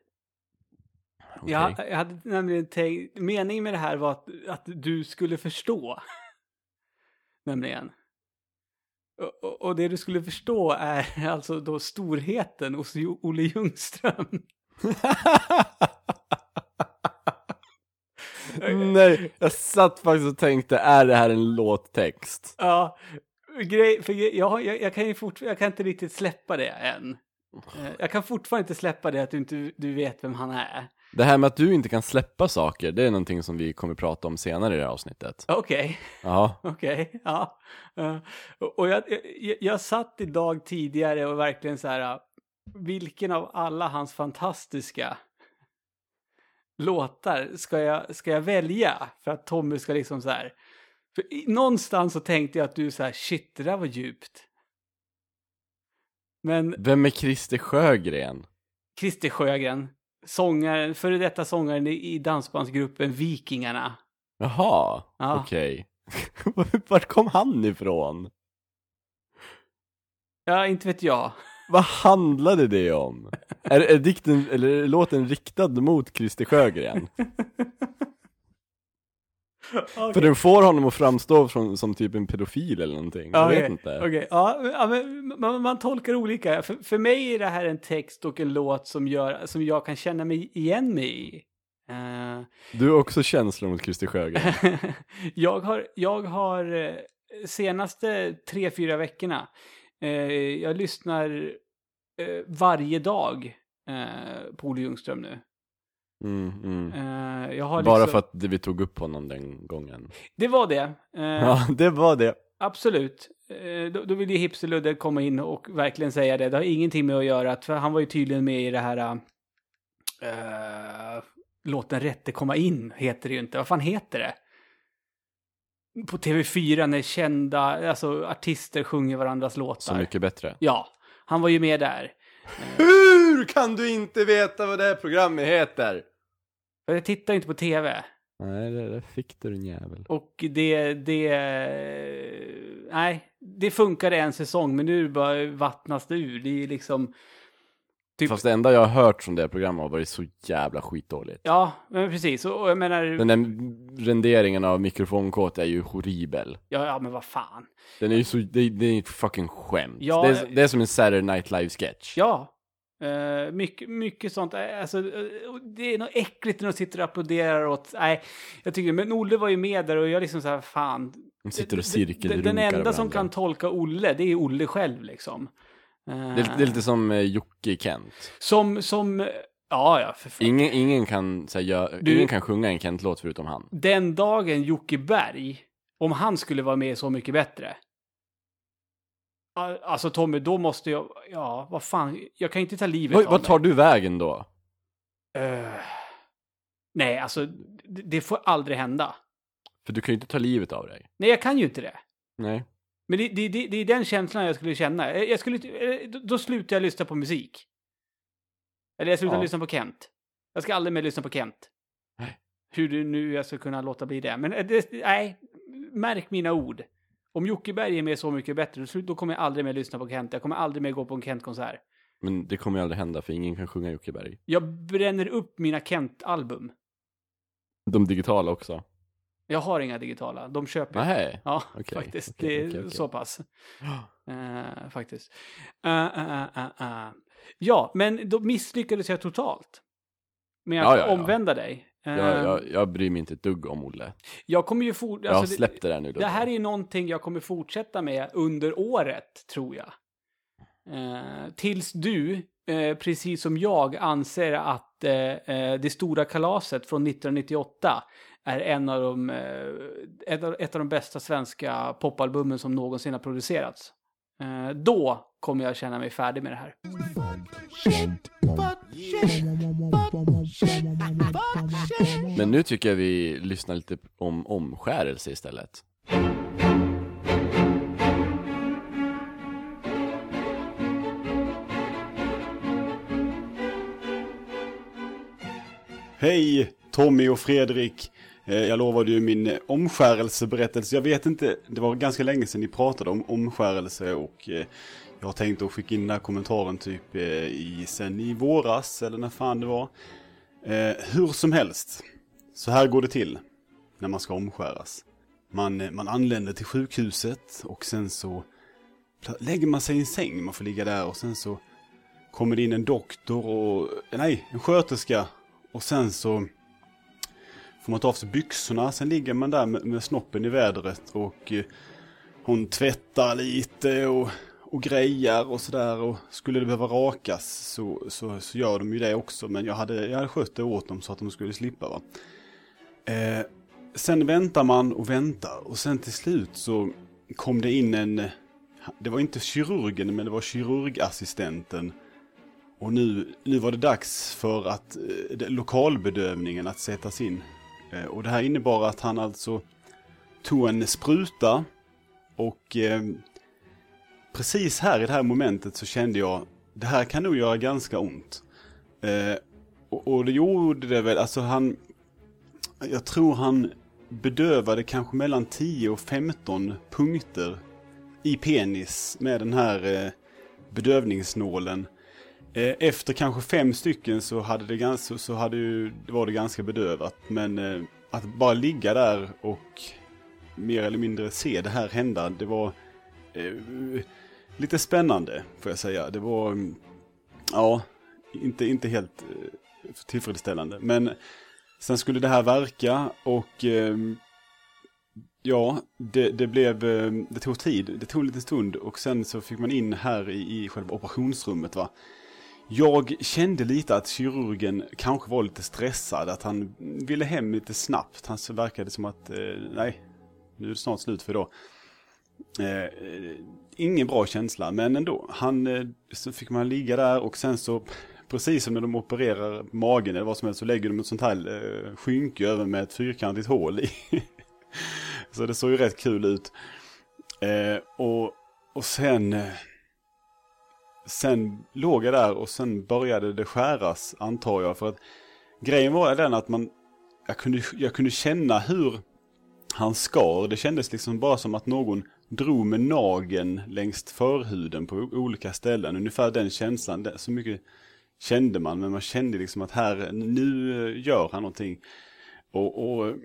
Okej. Jag, jag hade nämligen tänkt, meningen med det här var att, att du skulle förstå. nämligen. Och, och, det du skulle förstå är alltså då storheten hos Olle Ljungström. Nej, jag satt faktiskt och tänkte, är det här en låttext? Ja, grej, för jag, jag, jag kan ju fort, jag kan inte riktigt släppa det än. Eh, Jag kan fortfarande inte släppa det att du inte du vet vem han är. Det här med att du inte kan släppa saker, det är någonting som vi kommer prata om senare i det här avsnittet. Okej. Ja, Okej, ja. Eh, och jag, jag, jag satt idag tidigare och verkligen så här, uh, vilken av alla hans fantastiska låtar ska jag, ska jag välja för att Tommy ska liksom så här, för någonstans så tänkte jag att du så här, shit, det där var djupt. Men vem är Christer Sjögren? Christer Sjögren, sångaren, före detta sångaren i, dansbandsgruppen Vikingarna. Jaha, Ja. okej. Vart kom han ifrån? Ja, inte vet jag. Vad handlade det om? Är, är dikten, eller är låten riktad mot Christer Sjögren? För den får honom att framstå som, som typ en pedofil eller någonting. Jag Okej, vet inte. okej. Ja, men man, man tolkar olika. För, för mig är det här en text och en låt som, gör, som jag kan känna mig igen mig i. Eh, Du har också känslor mot Christer Sjögren. jag har, jag har eh, senaste tre, fyra veckorna, eh, jag lyssnar eh, varje dag på Olle Ljungström nu. Mm, mm. Eh, har Bara liksom, för att vi tog upp honom den gången. Det var det. Eh, Ja, det var det. Absolut. Eh, Då, då vill ju Hipsterludde komma in och verkligen säga det. Det har ingenting med att göra, för han var ju tydligen med i det här... Uh, Låt den rätte komma in, heter det ju inte. Vad fan heter det? På TV4 när kända alltså, artister sjunger varandras låtar. Så mycket bättre. Ja, han var ju med där. Hur kan du inte veta vad det här programmet heter? Jag tittar inte på TV. Nej, det, det fick du din jävel. Och det, det... Nej, det funkade en säsong, men nu bara vattnas det ur. Det är liksom... Typ- Fast det enda jag har hört från det här programmet har varit så jävla skitdåligt. Ja, men precis. Och, och jag menar... Den där renderingen av mikrofonkåt är ju horribel. Ja, ja, men vad fan. Den är ju så, det, det är ett fucking skämt. Ja, det, är, det är som en Saturday Night Live-sketch. Ja. Uh, mycket, mycket sånt. Eh, Alltså, eh, det är något äckligt när de sitter och applåderar åt... Nej, jag tycker Men Olle var ju med där och jag liksom så här, fan. De sitter och Den- cirkelrunkar Den enda som kan tolka Olle, det är Olle själv liksom. Eh, Det är, det är lite som eh, Jocke Kent. Som, som... Ja, ja, för fan. Ingen, ingen, kan, så här, gö- Du- ingen kan sjunga en Kent-låt förutom han. Den dagen Jocke Berg, om han skulle vara med Så Mycket Bättre. Al- Alltså Tommy, då måste jag... Ja, vad fan. Jag kan inte ta livet Vad, av vad mig. tar du vägen då? Eh, nej, alltså det, det får aldrig hända. För du kan ju inte ta livet av dig. Nej, jag kan ju inte det. Nej. Men det, det, det, det är den känslan jag skulle känna. Eh, Jag skulle, eh, då, slutar jag lyssna på musik. Eller jag slutar Ja. lyssna på Kent. Jag ska aldrig mer lyssna på Kent. Nej. Hur du nu jag ska kunna låta bli det. Men det, nej, märk mina ord. Om Jocke Berg är med Så Mycket Bättre, då, slut- då kommer jag aldrig mer lyssna på Kent. Jag kommer aldrig mer gå på en Kent-konsert. Men det kommer ju aldrig hända för ingen kan sjunga Jockeberg. Jag bränner upp mina Kent-album. De digitala också. Jag har inga digitala, de köper jag. Nej. Ja, Okej, faktiskt. okej, det är okej. så pass. Eh, faktiskt. Eh, eh. Ja, men då misslyckades jag totalt. Med att Ja, ja, ja. omvända dig. Eh, Jag, jag, jag bryr mig inte ett dugg om Olle. jag kommer ju fort... Jag har alltså, släppt det där nu. Det här är ju någonting jag kommer fortsätta med under året, tror jag. Eh, tills du, eh, precis som jag, anser att eh, eh, det stora kalaset från 1998 är en av de, eh, ett, av, ett av de bästa svenska popalbumen som någonsin har producerats. Då kommer jag känna mig färdig med det här. Men nu tycker jag vi lyssnar lite om omskärelse istället. Hej Tommy och Fredrik. Eh, jag lovade ju min eh, omskärelseberättelse. Jag vet inte, det var ganska länge sedan ni pratade om omskärelse och eh, jag har tänkt att skicka in den här kommentaren typ eh, i, sen i våras eller när fan det var. Eh, Hur som helst, så här går det till när man ska omskäras. Man, eh, man anländer till sjukhuset och sen så lägger man sig i en säng. Man får ligga där och sen så kommer det in en doktor och, eh, nej, en sköterska och sen så får man ta av sig byxorna. Sen ligger man där med, med snoppen i vädret och eh, hon tvättar lite och, och grejar och sådär. Och skulle det behöva rakas så, så, så gör de ju det också. Men jag hade, jag hade skött det åt dem så att de skulle slippa. Va? Eh, sen väntar man och väntar och sen till slut så kom det in en, det var inte kirurgen men det var kirurgassistenten. Och nu, nu var det dags för att eh, lokalbedövningen att sättas in. Eh, och det här innebar att han alltså tog en spruta och eh, precis här i det här momentet så kände jag det här kan nog göra ganska ont. Eh, och, och det gjorde det väl, alltså han, jag tror han bedövade kanske mellan 10 och 15 punkter i penis med den här eh, bedövningsnålen. Eh, Efter kanske fem stycken så, hade det ganska, så hade ju, var det ganska bedövat. Men eh, att bara ligga där och mer eller mindre se det här hända, det var eh, lite spännande får jag säga. Det var, mm, ja, inte, inte helt eh, tillfredsställande. Men sen skulle det här verka och ehm, Ja, det, det blev, ehm, det tog tid, det tog en liten stund och sen så fick man in här i, i själva operationsrummet va. Jag kände lite att kirurgen kanske var lite stressad, att han ville hem lite snabbt. Han verkade som att, eh, nej, nu är det snart slut för idag. Eh, eh, ingen bra känsla, men ändå. Han, eh, så fick man ligga där och sen så, precis som när de opererar magen eller vad som helst, så lägger de ett sånt här eh, skynke över med ett fyrkantigt hål i. så det såg ju rätt kul ut. Eh, och, och sen... Eh, sen låg jag där och sen började det skäras, antar jag. För att grejen var den att man... Jag kunde, jag kunde känna hur han skar. Det kändes liksom bara som att någon drog med nageln längs förhuden på olika ställen. Ungefär den känslan. Så mycket kände man, men man kände liksom att här, nu gör han någonting. Och, och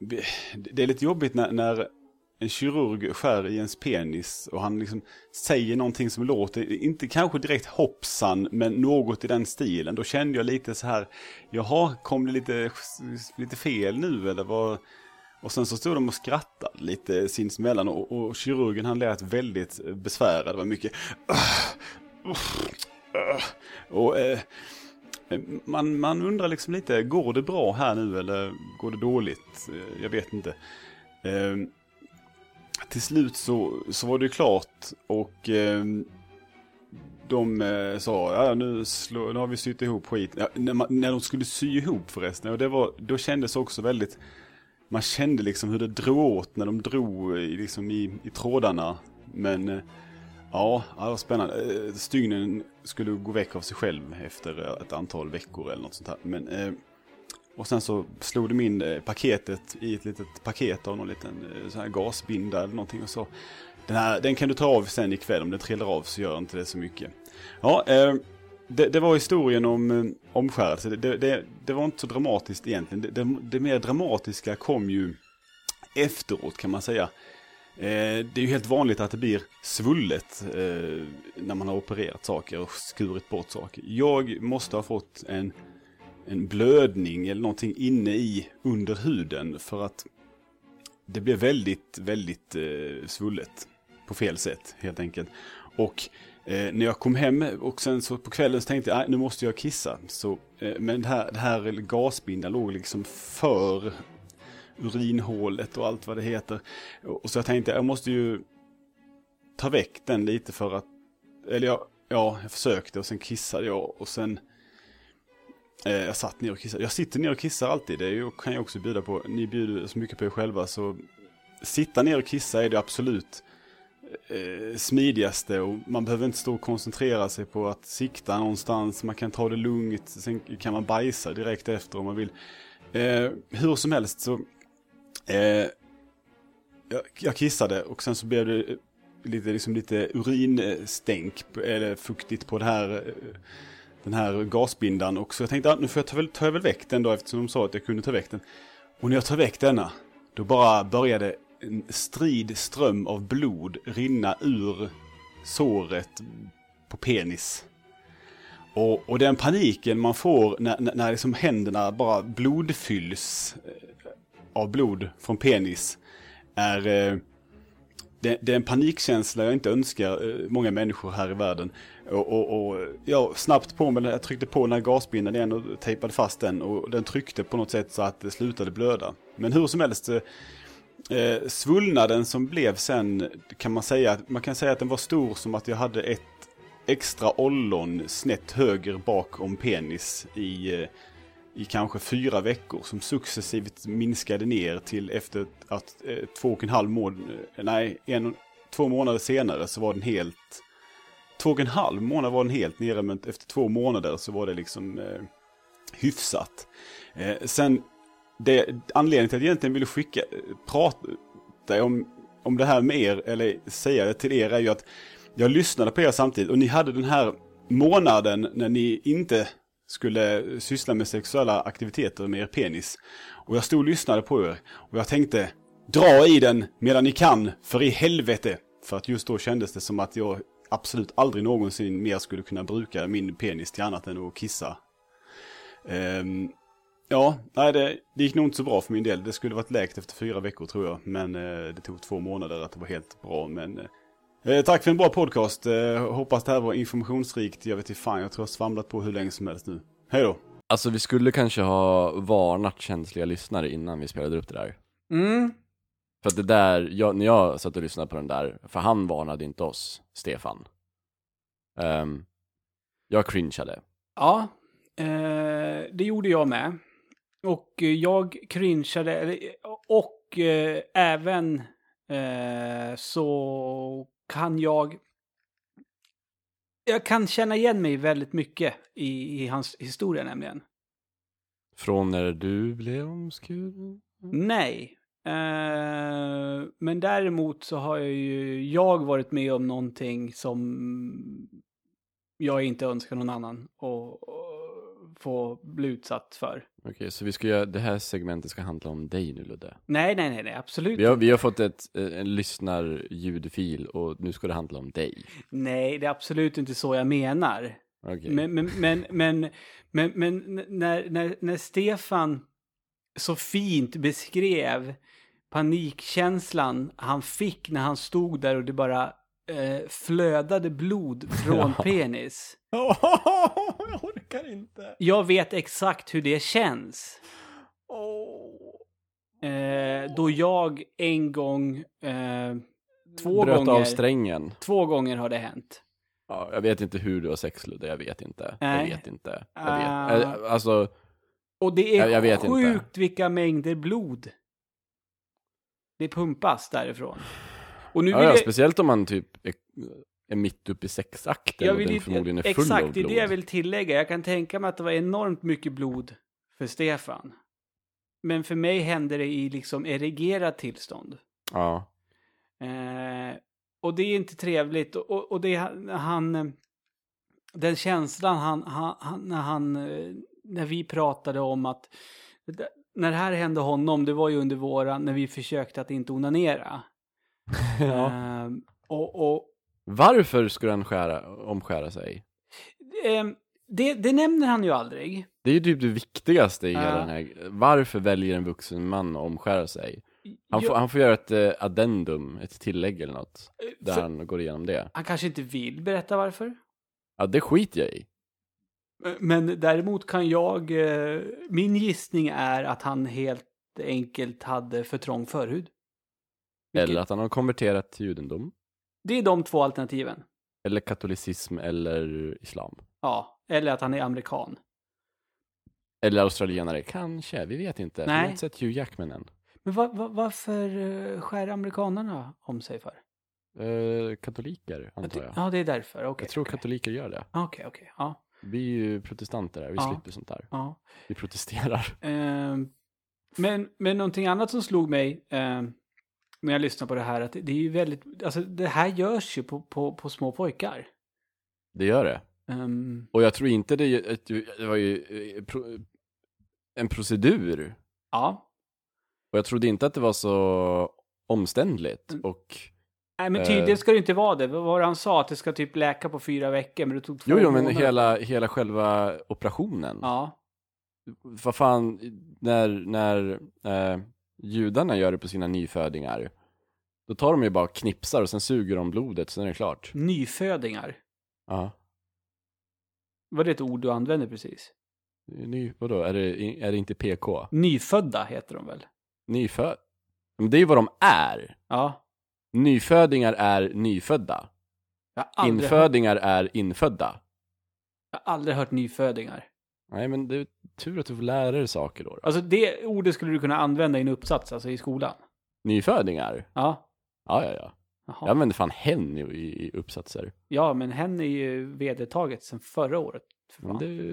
det det är lite jobbigt när, när en kirurg skär i ens penis och han liksom säger någonting som låter, inte kanske direkt hoppsan, men något i den stilen. Då kände jag lite så här, jaha, kom det lite, lite fel nu eller vad? Och sen så stod de och skrattade lite sinsemellan och, och kirurgen han lät väldigt besvärad. Det var mycket och eh, man, man undrar liksom lite, går det bra här nu eller går det dåligt? Eh, jag vet inte. Eh, till slut så, så var det ju klart och eh, de eh, sa, ja nu, slå, nu har vi sytt ihop skit. Ja, när, man, när de skulle sy ihop förresten, och det var, då kändes också väldigt, man kände liksom hur det drog åt när de drog i, liksom i, i trådarna. Men eh, ja, det var spännande. Eh, stygnen skulle gå väck av sig själv efter eh, ett antal veckor eller något sånt här. Men, och sen så slog de in paketet i ett litet paket av någon liten sån här gasbinda eller någonting och så. Den, här, den kan du ta av sen ikväll, om den trillar av så gör inte det så mycket. Ja, eh, det, det var historien om eh, omskärelse. Det, det, det, var inte så dramatiskt egentligen. Det, det, det mer dramatiska kom ju efteråt kan man säga. Eh, det är ju helt vanligt att det blir svullet eh, när man har opererat saker och skurit bort saker. Jag måste ha fått en, en blödning eller någonting inne i under huden för att det blev väldigt, väldigt eh, svullet på fel sätt helt enkelt. Och eh, när jag kom hem och sen så på kvällen så tänkte jag, nu måste jag kissa. Så, eh, men det här, det här gasbindan låg liksom för urinhålet och allt vad det heter. Och och så jag tänkte, jag måste ju ta väck den lite för att, eller jag, ja, jag försökte och sen kissade jag och sen eh, jag satt ner och kissade. Jag sitter ner och kissar alltid, det är ju, kan jag också bjuda på. Ni bjuder så mycket på er själva så sitta ner och kissa är det absolut eh, smidigaste och man behöver inte stå och koncentrera sig på att sikta någonstans. Man kan ta det lugnt, sen kan man bajsa direkt efter om man vill. Eh, hur som helst så eh, jag, jag kissade och sen så blev det lite, liksom lite urinstänk eller fuktigt på det här, eh, den här gasbindan. Och så jag tänkte att nu får jag ta, väl, tar jag väl väck den då eftersom de sa att jag kunde ta väck den. Och när jag tar väck denna, då bara började en strid ström av blod rinna ur såret på penis. Och, och den paniken man får när, när, när liksom händerna bara blodfylls eh, av blod från penis är eh, det, det är en panikkänsla jag inte önskar eh, många människor här i världen. Och, och, och jag snabbt på mig, jag tryckte på den här gasbindeln igen och tejpade fast den och den tryckte på något sätt så att det slutade blöda. Men hur som helst, eh, svullnaden som blev sen kan man säga, man kan säga att den var stor som att jag hade ett extra ollon snett höger bak om penis i, eh, i kanske fyra veckor som successivt minskade ner till efter att eh, två och en halv månad, eh, nej, en, två månader senare så var den helt, två och en halv månad var den helt nere men efter två månader så var det liksom eh, hyfsat. Eh, sen, det, anledningen till att jag egentligen ville skicka, eh, prata om, om det här med er, eller säga det till er är ju att jag lyssnade på er samtidigt och ni hade den här månaden när ni inte skulle syssla med sexuella aktiviteter med er penis. Och jag stod och lyssnade på er och jag tänkte dra i den medan ni kan, för i helvete. För att just då kändes det som att jag absolut aldrig någonsin mer skulle kunna bruka min penis till annat än att kissa. Um, ja, nej, det, det gick nog inte så bra för min del. Det skulle varit läkt efter fyra veckor tror jag. Men eh, det tog två månader att det var helt bra. Men eh, tack för en bra podcast. Eh, hoppas det här var informationsrikt. Jag vet inte fan, jag tror jag har svamlat på hur länge som helst nu. Hej då! Alltså vi skulle kanske ha varnat känsliga lyssnare innan vi spelade upp det där. Mm. För att det där, jag, när jag satt och lyssnade på den där, för han varnade inte oss, Stefan. Ehm, jag cringeade. Ja, eh, det gjorde jag med. Och eh, jag cringeade, och eh, även eh, så kan jag... Jag kan känna igen mig väldigt mycket i, i hans historia nämligen. Från när du blev omskuren? Nej. Eh, men däremot så har jag ju jag varit med om någonting som jag inte önskar någon annan att få bli utsatt för. Okej, så vi ska göra, det här segmentet ska handla om dig nu Ludde. Nej, nej, nej, nej absolut Vi har, vi har fått ett, eh, en lyssnarljudfil och nu ska det handla om dig. Nej, det är absolut inte så jag menar. Okej. Men, men, men, men, men, men när, när, när Stefan så fint beskrev panikkänslan han fick när han stod där och det bara eh, flödade blod från Ja. penis. jag orkar inte. Jag vet exakt hur det känns. Eh, då jag en gång, eh, två Bröt gånger, av strängen. två gånger har det hänt. Ja, jag vet inte hur du har sex Ludde, jag vet inte. Nej. Jag vet inte. Jag vet. Eh, Alltså, Och det är Jag- jag vet inte. sjukt vilka mängder blod det pumpas därifrån. Och nu ja, vill ja, speciellt om man typ är, är mitt uppe i sexakten jag och vill den inte- förmodligen är full exakt, av det är blod. det jag vill tillägga. Jag kan tänka mig att det var enormt mycket blod för Stefan. Men för mig hände det i liksom erigerat tillstånd. Ja. Eh, och det är inte trevligt. Och, och det han... han den känslan han, han, när han, eh, när vi pratade om att, när det här hände honom, det var ju under våran, när vi försökte att inte onanera. Ja. Ehm, och, och Varför skulle han skära, omskära sig? ehm, det, det nämner han ju aldrig. Det är ju typ det viktigaste i Ja. hela den här, varför väljer en vuxen man att omskära sig? Han, Jo, får, han får göra ett eh, addendum, ett tillägg eller något, där för- han går igenom det. han kanske inte vill berätta varför. Ja, det skiter jag i. Men däremot kan jag, eh, min gissning är att han helt enkelt hade för trång förhud. Vilket- Eller att han har konverterat till judendom. Det är de två alternativen. Eller katolicism eller islam. Ja, eller att han är amerikan. Eller australienare, kanske, vi vet inte. Vi har Nej. inte sett Hugh Jackman än. Men va, va, varför eh, skär amerikanerna om sig för? Eh, katoliker, antar jag. Ja, det är därför. Okej. jag tror okej. katoliker gör det. Okej, okej. Ja, Vi är ju protestanter här, vi Ja. slipper sånt där. ja. Vi protesterar. Ehm, men, men någonting annat som slog mig ehm, när jag lyssnade på det här, att det, är ju väldigt, alltså det här görs ju på, på, på små pojkar. Det gör det. Ehm, Och jag tror inte det, det var ju eh, en procedur. ja, Och jag trodde inte att det var så omständligt. Mm. Och, nej men Eh. tydligen ska det inte vara det. Vad var det han sa? Att det ska typ läka på fyra veckor, men det tog två jo, jo, men månader. hela, hela själva operationen. Ja, Vad fan, när, när eh, judarna gör det på sina nyfödingar, då tar de ju bara och knipsar och sen suger de blodet, sen är det klart. nyfödingar. Ja. Var det ett ord du använde precis? Ny, vadå, är det, är det inte PK? Nyfödda heter de väl? Nyföd? Men det är ju vad de är. Ja. Nyfödingar är nyfödda. Aldrig, hört, Infödingar är infödda. jag har aldrig hört nyfödingar. Nej, men det är tur att du får lära dig saker då. då. Alltså det ordet skulle du kunna använda i en uppsats, alltså i skolan. Nyfödingar? Ja. Ja, ja, ja. Jaha. Jag använder fan hen i, i, uppsatser. Ja, men hen är ju vedertaget sedan förra året. För fan. det är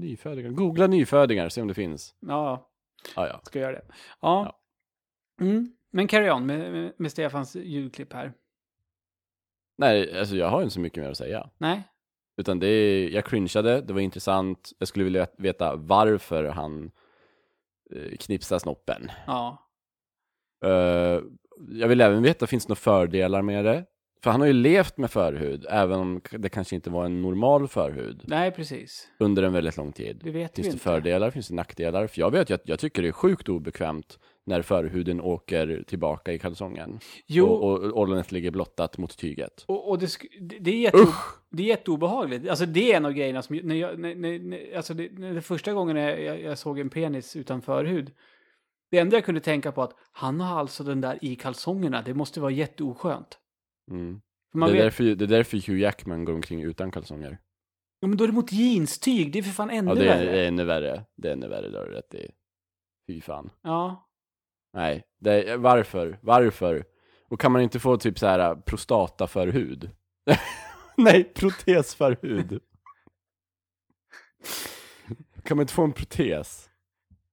nyfödingar. Googla nyfödingar, se om det finns. Ja, Ja, ja. ska göra det. Ja. Mm. Men carry on med, med, Stefans ljudklipp här. Nej, alltså jag har inte så mycket mer att säga. Nej? Utan det är, jag cringeade, det var intressant. Jag skulle vilja veta varför han eh, knipsar snoppen. Ja. Eh, jag vill även veta, finns det några fördelar med det? För han har ju levt med förhud, även om det kanske inte var en normal förhud, Nej, precis. under en väldigt lång tid. Det vet Finns vi det inte. fördelar, finns det nackdelar? För jag vet ju att jag tycker det är sjukt obekvämt när förhuden åker tillbaka i kalsongen. Jo, Och, och, och ollonet ligger blottat mot tyget. och, det, sk- det, det, är jätte, det är jätteobehagligt. Alltså det är en av grejerna som, när jag, när, när, när, alltså det, när det första gången jag, jag, jag såg en penis utan förhud. Det enda jag kunde tänka på att han har alltså den där i kalsongerna, det måste vara jätteoskönt. Mm. För Det, är vet, därför, det är därför Hugh Jackman går omkring utan kalsonger. ja, men då är det mot jeanstyg, det är för fan ännu Ja, det är, värre. det är ännu värre. Det är ännu värre, det har du rätt i. Fy fan. Ja. Nej, är, varför? Varför? Och kan man inte få typ så här prostataförhud? Nej, protesförhud. kan man inte få en protes?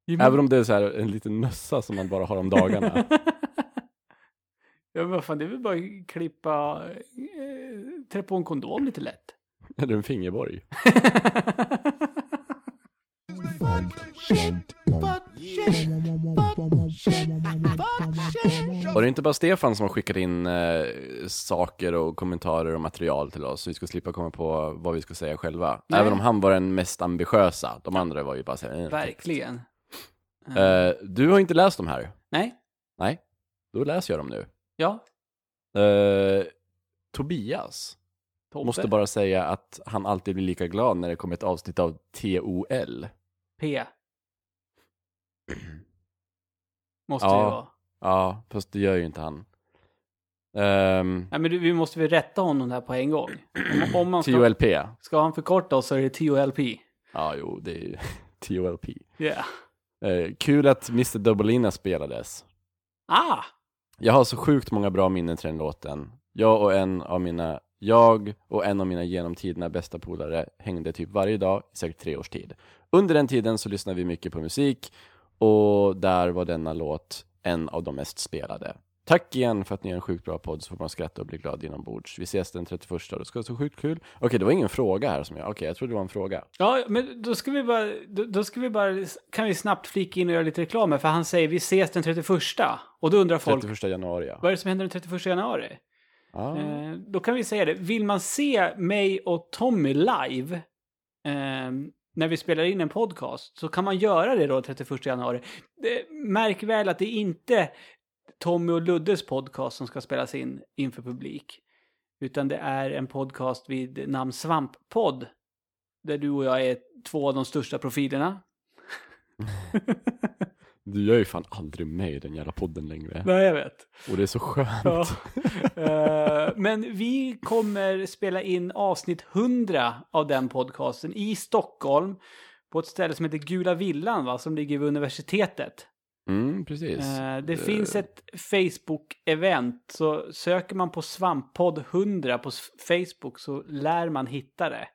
Även om det är så här en liten mössa som man bara har om dagarna. ja, men vad fan, det är väl bara klippa, eh, trä på en kondom lite lätt. Eller en fingerborg. Och det inte bara Stefan som har skickat in eh, saker och kommentarer och material till oss, så vi ska slippa komma på vad vi ska säga själva. Nej. Även om han var den mest ambitiösa, de andra var ju bara så här, eh, Verkligen. Eh, du har inte läst de här? Nej? Nej, då läser jag dem nu. Ja? Eh, Tobias Tobbe? måste bara säga att han alltid blir lika glad när det kommer ett avsnitt av TOL. P. Måste Ja. det vara. Ja, fast det gör ju inte han. Um, Nej, men du, vi måste väl rätta honom här på en gång. Om, om man ska, TOLP. ska han förkorta oss så är det TOLP. Ja, jo, det är ju TOLP. Yeah. Eh, kul att Mr. Doubleina spelades. Ah! Jag har så sjukt många bra minnen till den låten. Jag och en av mina, jag och en av mina genom tiderna bästa polare hängde typ varje dag i säkert tre års tid. Under den tiden så lyssnade vi mycket på musik och där var denna låt en av de mest spelade. Tack igen för att ni är en sjukt bra podd så får man skratta och bli glad inombords. Vi ses den 31 och det ska vara så sjukt kul. Okej, det var ingen fråga här som jag... Okej, jag trodde det var en fråga. Ja, men då ska vi bara, då, då ska vi bara, kan vi snabbt flika in och göra lite reklam här, för han säger vi ses den 31. Och då undrar folk, 31 januari, ja. vad är det som händer den 31 januari? ja. Eh, då kan vi säga det, vill man se mig och Tommy live eh, när vi spelar in en podcast så kan man göra det då 31 januari. Märk väl att det inte Tommy och Luddes podcast som ska spelas in inför publik. Utan det är en podcast vid namn Svamppodd. Där du och jag är två av de största profilerna. Du gör ju fan aldrig med i den jävla podden längre. Nej, jag vet. Och det är så skönt. Ja. Eh, men vi kommer spela in avsnitt 100 av den podcasten i Stockholm. På ett ställe som heter Gula Villan, va? Som ligger vid universitetet. Mm, precis. Eh, det finns ett Facebook-event. Så söker man på Svamppodd 100 på Facebook så lär man hitta det.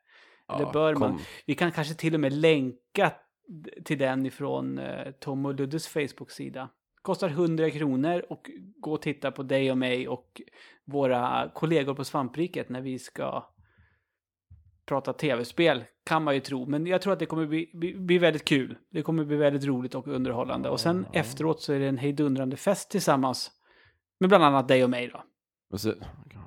Ja, det bör man. kom. Vi kan kanske till och med länka till den ifrån eh, Tom och Luddes Facebook-sida. Kostar 100 kronor och gå och titta på dig och mig och våra kollegor på Svampriket när vi ska prata tv-spel, kan man ju tro. Men jag tror att det kommer bli, bli, bli väldigt kul. Det kommer bli väldigt roligt och underhållande. Och sen efteråt så är det en hejdundrande fest tillsammans med bland annat dig och mig då. Så,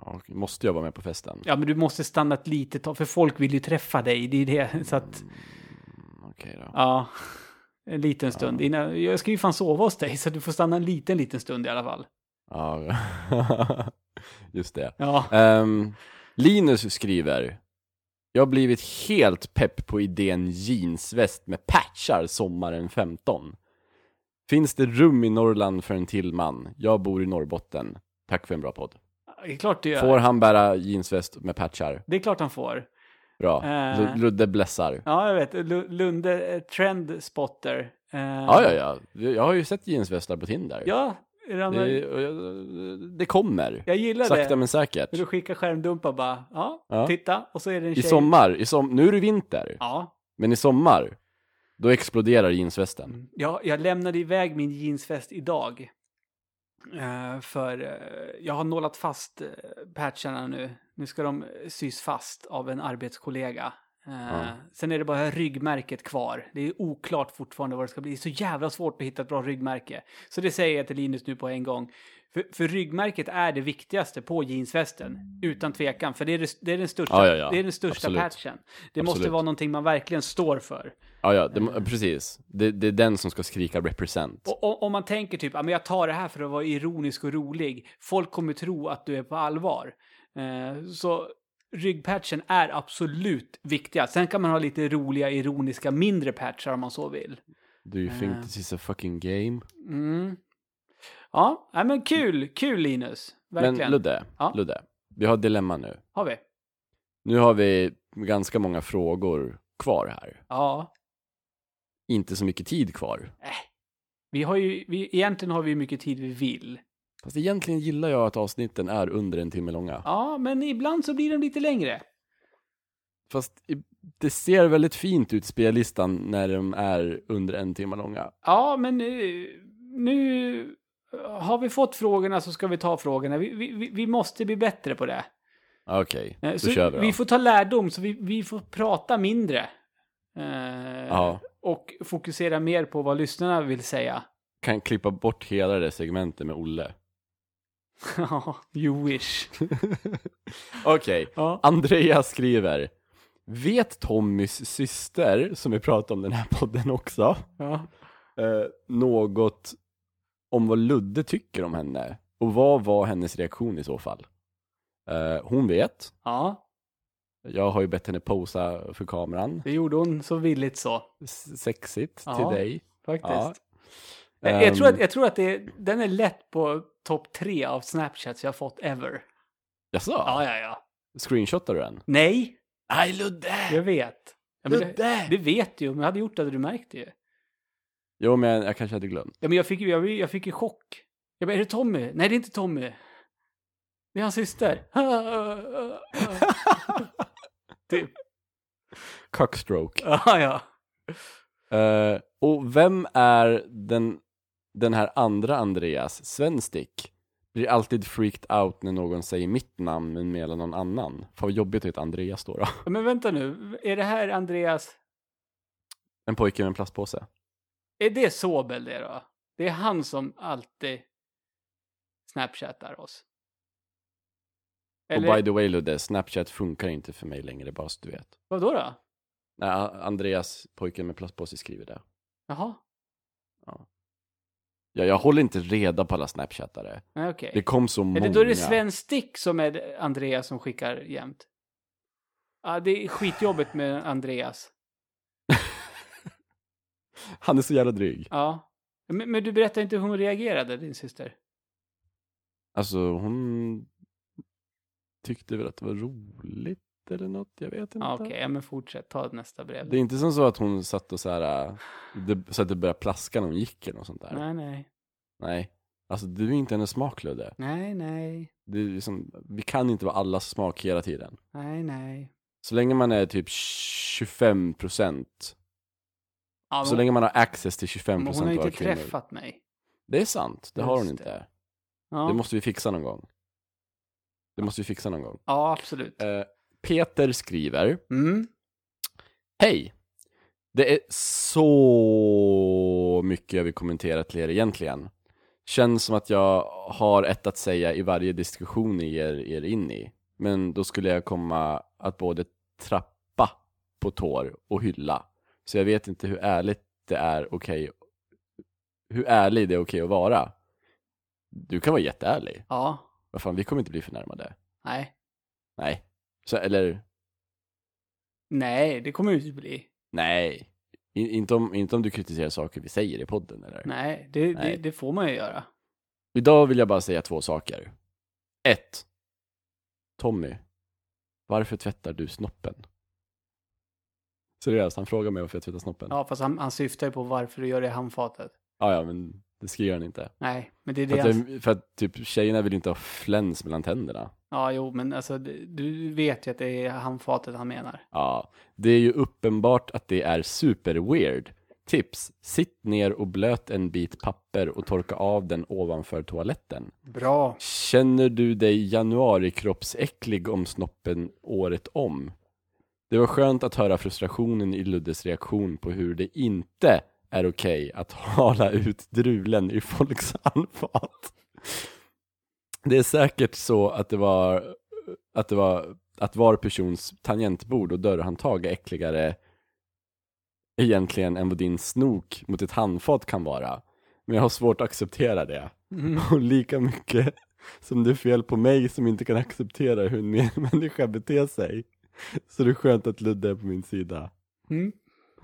ja, måste jag vara med på festen? Ja, men du måste stanna ett litet tag, för folk vill ju träffa dig. Det är det, så att... Mm, Okej då. Ja, en liten stund. Innan, jag ska ju fan sova hos dig, så du får stanna en liten, liten stund i alla fall. Ja, just det. Ja, Ehm, Linus skriver Jag har blivit helt pepp på idén jeansväst med patchar sommaren 15 Finns det rum i Norrland för en till man? Jag bor i Norrbotten Tack för en bra podd det är klart du gör. Får han bära jeansväst med patchar? Det är klart han får. Bra, Eh. Lu- Ludde blessar Ja, jag vet. Lu- Lunde, eh, trendspotter. Eh, Ja, ja, ja, jag har ju sett jeansvästar på Tinder Ja, det, det kommer jag gillar Sakta det. men säkert När du skickar skärmdumpar bara, ja, Ja. titta, och så är det en I tjej. sommar, i som, nu är det vinter Ja, Men i sommar Då exploderar jeansvästen jag, jag lämnade iväg min jeansväst idag. Eh, för eh, jag har nålat fast uh, patcharna nu. Nu ska de sys fast av en arbetskollega. Eh, Ja. Sen är det bara ryggmärket kvar. Det är oklart fortfarande vad det ska bli. Det är så jävla svårt att hitta ett bra ryggmärke. Så det säger jag till Linus nu på en gång. För, för ryggmärket är det viktigaste på jeansvästen. Utan tvekan. För det är, det, det är den största, Ja, ja, ja. Det är den största Absolut. patchen. Det måste Absolut. vara någonting man verkligen står för. Ja, ja, det, precis. Det, det är den som ska skrika represent. Och, om man tänker typ, men jag tar det här för att vara ironisk och rolig. Folk kommer tro att du är på allvar. Eh, så ryggpatchen är absolut viktiga. Sen kan man ha lite roliga, ironiska, mindre patchar om man så vill. Do you think this is a fucking game? Mm. Ja, nej, men kul, kul Linus. Verkligen. Men Ludde, Ja. Ludde, vi har ett dilemma nu. Har vi? Nu har vi ganska många frågor kvar här. Ja. Inte så mycket tid kvar. Vi har ju, vi, egentligen har vi hur mycket tid vi vill. Fast egentligen gillar jag att avsnitten är under en timme långa. Ja, men ibland så blir de lite längre. Fast det ser väldigt fint ut spellistan när de är under en timme långa. Ja, men nu, nu har vi fått frågorna så ska vi ta frågorna. Vi, vi, vi- måste bli bättre på det. Okej, Eh, då Så kör vi då. vi får ta lärdom, så vi, vi får prata mindre. Eh, Ja. Och fokusera mer på vad lyssnarna vill säga. Kan klippa bort hela det segmentet med Olle. Ja, you wish. Okej, Ja. Andreas skriver. Vet Tommys syster, som vi pratade om den här podden också, Ja. eh, något om vad Ludde tycker om henne? Och vad var hennes reaktion i så fall? Eh, hon vet. ja, Jag har ju bett henne posa för kameran. det gjorde hon så villigt så. S- Sexigt Ja, till dig. Faktiskt. Ja. Jag, jag tror att, Ehm, jag tror att det, den är lätt på topp tre av Snapchats jag har fått ever. Jaså? Ja, ja, ja. Screenshotar du den? Nej, Nej, Ludde! jag vet. Ja, men det, Ludde! det vet du, om jag hade gjort det hade du märkt det ju. Jo, men jag kanske hade glömt. Ja, men jag fick, ju- jag, jag fick ju chock. Jag bara, är det Tommy? Nej, det är inte Tommy. Det är hans syster. typ. Cockstroke. Ja, ja. Eh, och vem är den, den här andra Andreas, Svenstik? blir alltid freaked out när någon säger mitt namn men menar någon annan. Fan vad jobbigt att heta Andreas då, då. Men vänta nu, är det här Andreas, En pojke med en plastpåse. är det Sobel det då? Det är han som alltid snapchattar oss. Och by the way Ludde, Snapchat funkar inte för mig längre, bara så du vet. vad då då? Nej, Andreas, pojken med plastpåse, skriver det. Jaha, Ja, jag håller inte reda på alla Snapchattare. nej okej. Det kom så många. Eller då är det Sven Stick som är Andreas som skickar jämt. Ja, det är skitjobbigt med Andreas. Han är så jävla dryg. Ja. Men, men du berättar inte hur hon reagerade, din syster. Alltså hon tyckte väl att det var roligt eller något, jag vet inte. Ja, Okej, ja, men fortsätt. Ta nästa brev. Det är inte som så att hon satt och så här, äh, det, så att det började plaska när hon gick eller något sånt där. Nej, nej. Nej. Alltså du är inte hennes smak Ludde. Nej, nej. Det är liksom, vi kan inte vara allas smak hela tiden. Nej, nej. Så länge man är typ 25 procent, Ja, så länge man har access till 25 men hon procent har av inte alla kvinnor. träffat mig. Det är sant, det har hon Just inte. Ja, Det måste vi fixa någon gång. Det måste vi fixa någon gång. ja absolut. Eh, Peter skriver, Mm. Hej! Det är så mycket jag vill kommentera till er egentligen. Känns som att jag har ett att säga i varje diskussion ni ger er in i. Men då skulle jag komma att både trappa på tår och hylla. Så jag vet inte hur ärligt det är okej. Hur ärlig det är okej att vara. Du kan vara jätteärlig. Ja, Vad fan, vi kommer inte bli förnärmade. nej. Nej. Så, eller, Nej, det kommer ju inte bli. nej. In, inte, om, inte om du kritiserar saker vi säger i podden eller? Nej, det, Nej. Det, det får man ju göra. Idag vill jag bara säga två saker. Ett. Tommy. Varför tvättar du snoppen? Seriöst, han frågar mig varför jag tvättar snoppen. Ja, Ja, fast han, han syftar ju på varför du gör det i handfatet. ja, men det skriver han inte. Nej, men det är För det att, han... det, för att typ tjejerna vill inte ha fläns mellan tänderna. Ja, jo, men alltså du vet ju att det är handfatet han menar. Ja, det är ju uppenbart att det är super weird. Tips, sitt ner och blöt en bit papper och torka av den ovanför toaletten. Bra. Känner du dig januarikroppsäcklig om snoppen året om? Det var skönt att höra frustrationen i Luddes reaktion på hur det inte är okej att hala ut drulen i folks handfat. Det är säkert så att det var att det var att var persons tangentbord och dörrhandtag är äckligare egentligen än vad din snok mot ett handfat kan vara. Men jag har svårt att acceptera det. Mm. Och lika mycket som det är fel på mig som inte kan acceptera hur en människa beter sig. Så det är skönt att Ludde är på min sida. Mm.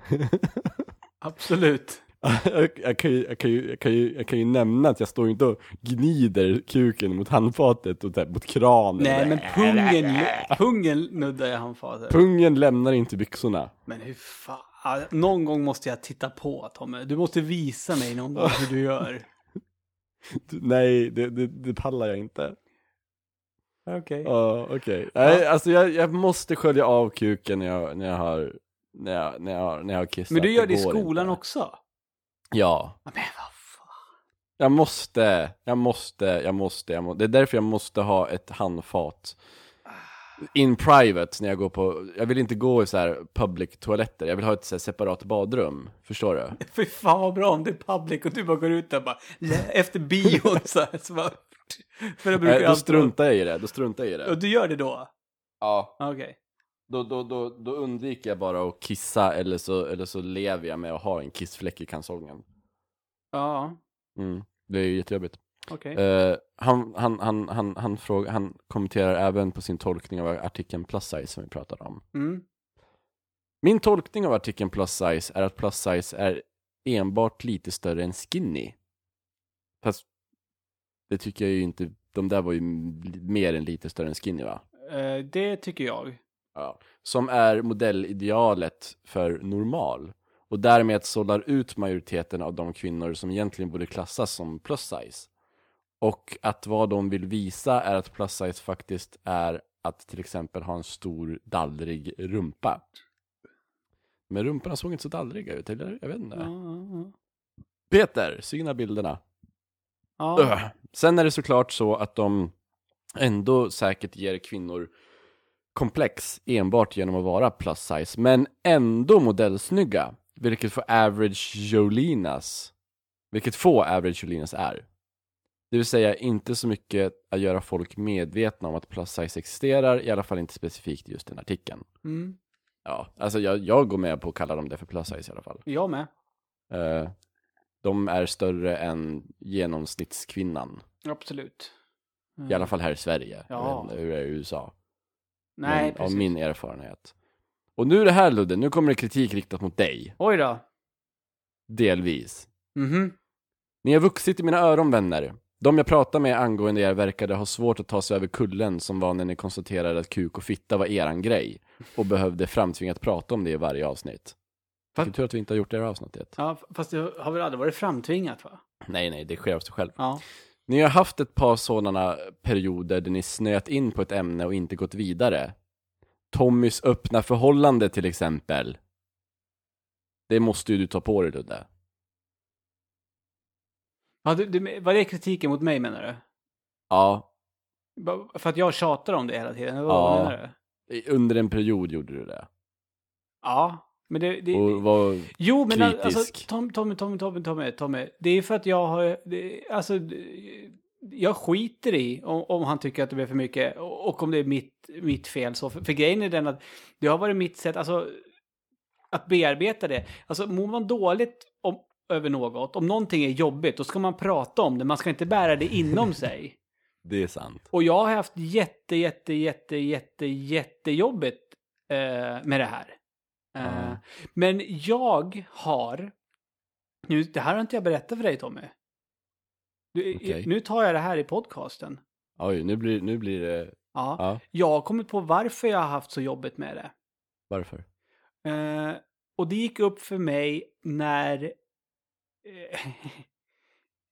Absolut. Jag, jag, kan ju, jag, kan ju, jag, kan ju, jag kan ju nämna att jag står ju inte och gnider kuken mot handfatet och där, mot kranen. Nej, men pungen, pungen nuddar i handfatet. Pungen lämnar inte byxorna. Men hur fan, någon gång måste jag titta på Tommy. Du måste visa mig någon gång hur du gör. Nej, det, det, det pallar jag inte. Okej. Ja, okej. Nej, alltså jag, jag måste skölja av kuken när jag, när jag har, när jag, när jag, när jag har kissat. Men du gör det i går skolan inte. också? Ja. Men vad fan. Jag måste, jag måste, jag måste, jag måste. Det är därför jag måste ha ett handfat. In private, när jag går på, jag vill inte gå i så här public toaletter, jag vill ha ett så separat badrum. Förstår du? Fy fan vad bra om det är public och du bara går ut där bara, efter bion så här. Så bara, för det brukar Nej, då struntar jag i det, då struntar jag i Och det. du gör det då? Ja. Okej. Då, då, då, då undviker jag bara att kissa eller så, eller så lever jag med att ha en kissfläck i kalsongen. Ja, Mm. Det är ju jättejobbigt. okej. Eh, han, han, han, han, han, fråga, han kommenterar även på sin tolkning av artikeln plus size som vi pratade om. Mm. Min tolkning av artikeln plus size är att plus size är enbart lite större än skinny. Fast det tycker jag ju inte, de där var ju mer än lite större än skinny va? Eh, det tycker jag. Ja. Som är modellidealet för normal. Och därmed sållar ut majoriteten av de kvinnor som egentligen borde klassas som plus size. Och att vad de vill visa är att plus size faktiskt är att till exempel ha en stor dallrig rumpa. Men rumporna såg inte så dallriga ut, eller? Jag vet inte. Ja. Peter, syna bilderna. Öh. Sen är det såklart så att de ändå säkert ger kvinnor komplex enbart genom att vara plus size, men ändå modellsnygga, vilket får average Jolinas, vilket få average Jolinas är. Det vill säga inte så mycket att göra folk medvetna om att plus size existerar, i alla fall inte specifikt just den artikeln. Mm. Ja, alltså jag, jag går med på att kalla dem det för plus size i alla fall. Jag med. Eh, de är större än genomsnittskvinnan. Absolut. I alla fall här i Sverige. Mm. Ja. Jag vet inte hur det är i USA. Nej, Men av precis. min erfarenhet. Och nu är det här Ludde, nu kommer det kritik riktat mot dig. Oj då. Delvis. Mhm. Ni har vuxit i mina öron vänner. De jag pratade med angående er verkade ha svårt att ta sig över kullen som var när ni konstaterade att kuk och fitta var eran grej. Och behövde framtvingat prata om det i varje avsnitt. Va? Vilken tur att vi inte har gjort det här avsnittet. Ja, fast det har väl aldrig varit framtvingat va? Nej, nej, det sker av sig själv. Ja. Ni har haft ett par sådana perioder där ni snöat in på ett ämne och inte gått vidare. Tommys öppna förhållande till exempel. Det måste ju du ta på dig Ludde. ja du, du, var det kritiken mot mig menar du? Ja, För att jag tjatar om det hela tiden? eller Ja. Vad menar du? under en period gjorde du det. Ja. Men det, det, Och var, Jo, men kritisk. alltså, Tom, Tommy, Tommy, Tommy, Tommy, Tommy. Det är för att jag har, det, alltså, jag skiter i om, om han tycker att det blir för mycket och, och om det är mitt, mitt fel. Så, för, för grejen är den att det har varit mitt sätt, alltså, att bearbeta det. Alltså, mår man dåligt om, över något, om någonting är jobbigt, då ska man prata om det. Man ska inte bära det inom sig. det är sant. Och jag har haft jätte, jätte, jätte, jätte, jättejobbigt eh, med det här. Eh. Men jag har, nu, det här har inte jag berättat för dig Tommy. Du, Okej. Nu tar jag det här i podcasten. Oj, nu blir, nu blir det, Ja. ja, Jag har kommit på varför jag har haft så jobbigt med det. varför? Eh, och det gick upp för mig när eh,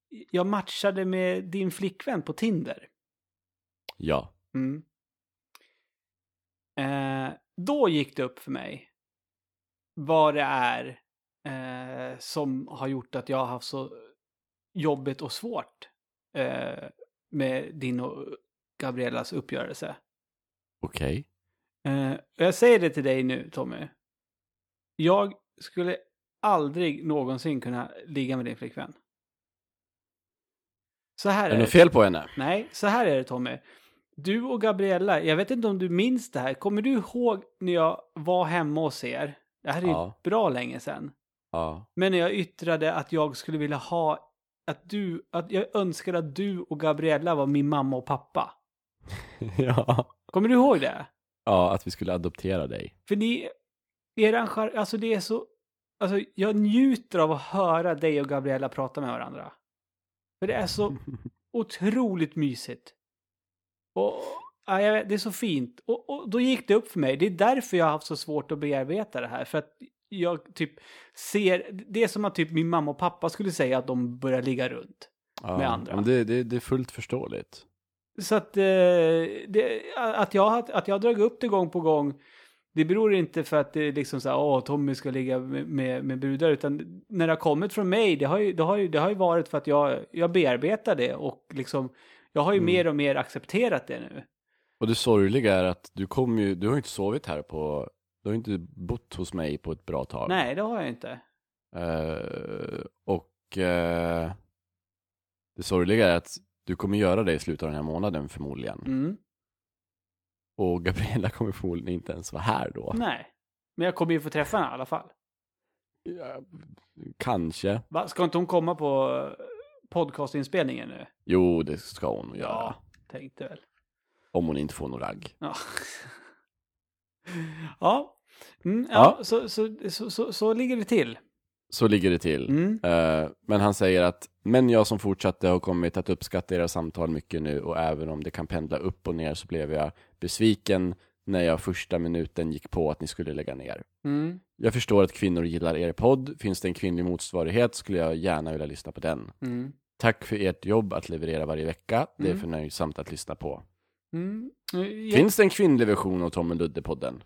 jag matchade med din flickvän på Tinder. Ja. Mm. Eh, då gick det upp för mig vad det är eh, som har gjort att jag har haft så jobbigt och svårt eh, med din och Gabrielas uppgörelse. Okej. Eh, och jag säger det till dig nu, Tommy. Jag skulle aldrig någonsin kunna ligga med din flickvän. Så här Är är det. något fel på henne? Nej, så här är det Tommy. Du och Gabriella, jag vet inte om du minns det här. Kommer du ihåg när jag var hemma hos er? Det här är ju Ja. bra länge sedan. Ja. Men när jag yttrade att jag skulle vilja ha, att du, att jag önskade att du och Gabriella var min mamma och pappa. ja. Kommer du ihåg det? Ja, att vi skulle adoptera dig. För ni, eran char- alltså det är så, alltså jag njuter av att höra dig och Gabriella prata med varandra. För det är så otroligt mysigt. Och, ja, jag vet, det är så fint. Och, och då gick det upp för mig. Det är därför jag har haft så svårt att bearbeta det här. För att jag typ ser, det är som att typ min mamma och pappa skulle säga att de börjar ligga runt. Ja, Med andra. Men det, det, det är fullt förståeligt. Så att, eh, det, att, jag, att jag dragit upp det gång på gång, det beror inte för att det är liksom så här, åh, Tommy ska ligga med, med, med brudar, utan när det har kommit från mig, det har ju, det har ju, det har ju varit för att jag, jag bearbetar det och liksom, jag har ju Mm. mer och mer accepterat det nu. Och det sorgliga är att du kommer ju, du har ju inte sovit här på, du har inte bott hos mig på ett bra tag. Nej, det har jag inte. Eh, och eh, det sorgliga är att du kommer göra det i slutet av den här månaden förmodligen. Mm. Och Gabriella kommer förmodligen inte ens vara här då. Nej. Men jag kommer ju få träffa henne i alla fall. Ja, kanske. Va? Ska inte hon komma på eh, podcastinspelningen nu? Jo, det ska hon göra. Ja, tänkte väl. Om hon inte får någon ragg. Ja. ja. Mm, ja, Ja. Så, så, så, så, så ligger det till. Så ligger det till. Mm. Eh, men han säger att, men jag som fortsatte har kommit att uppskatta era samtal mycket nu och även om det kan pendla upp och ner så blev jag besviken när jag första minuten gick på att ni skulle lägga ner. Mm. Jag förstår att kvinnor gillar er podd. Finns det en kvinnlig motsvarighet skulle jag gärna vilja lyssna på den. Mm. Tack för ert jobb att leverera varje vecka. Det är Mm. förnöjsamt att lyssna på. Mm. Jag, Finns det en kvinnlig version av Tom och Ludde-podden?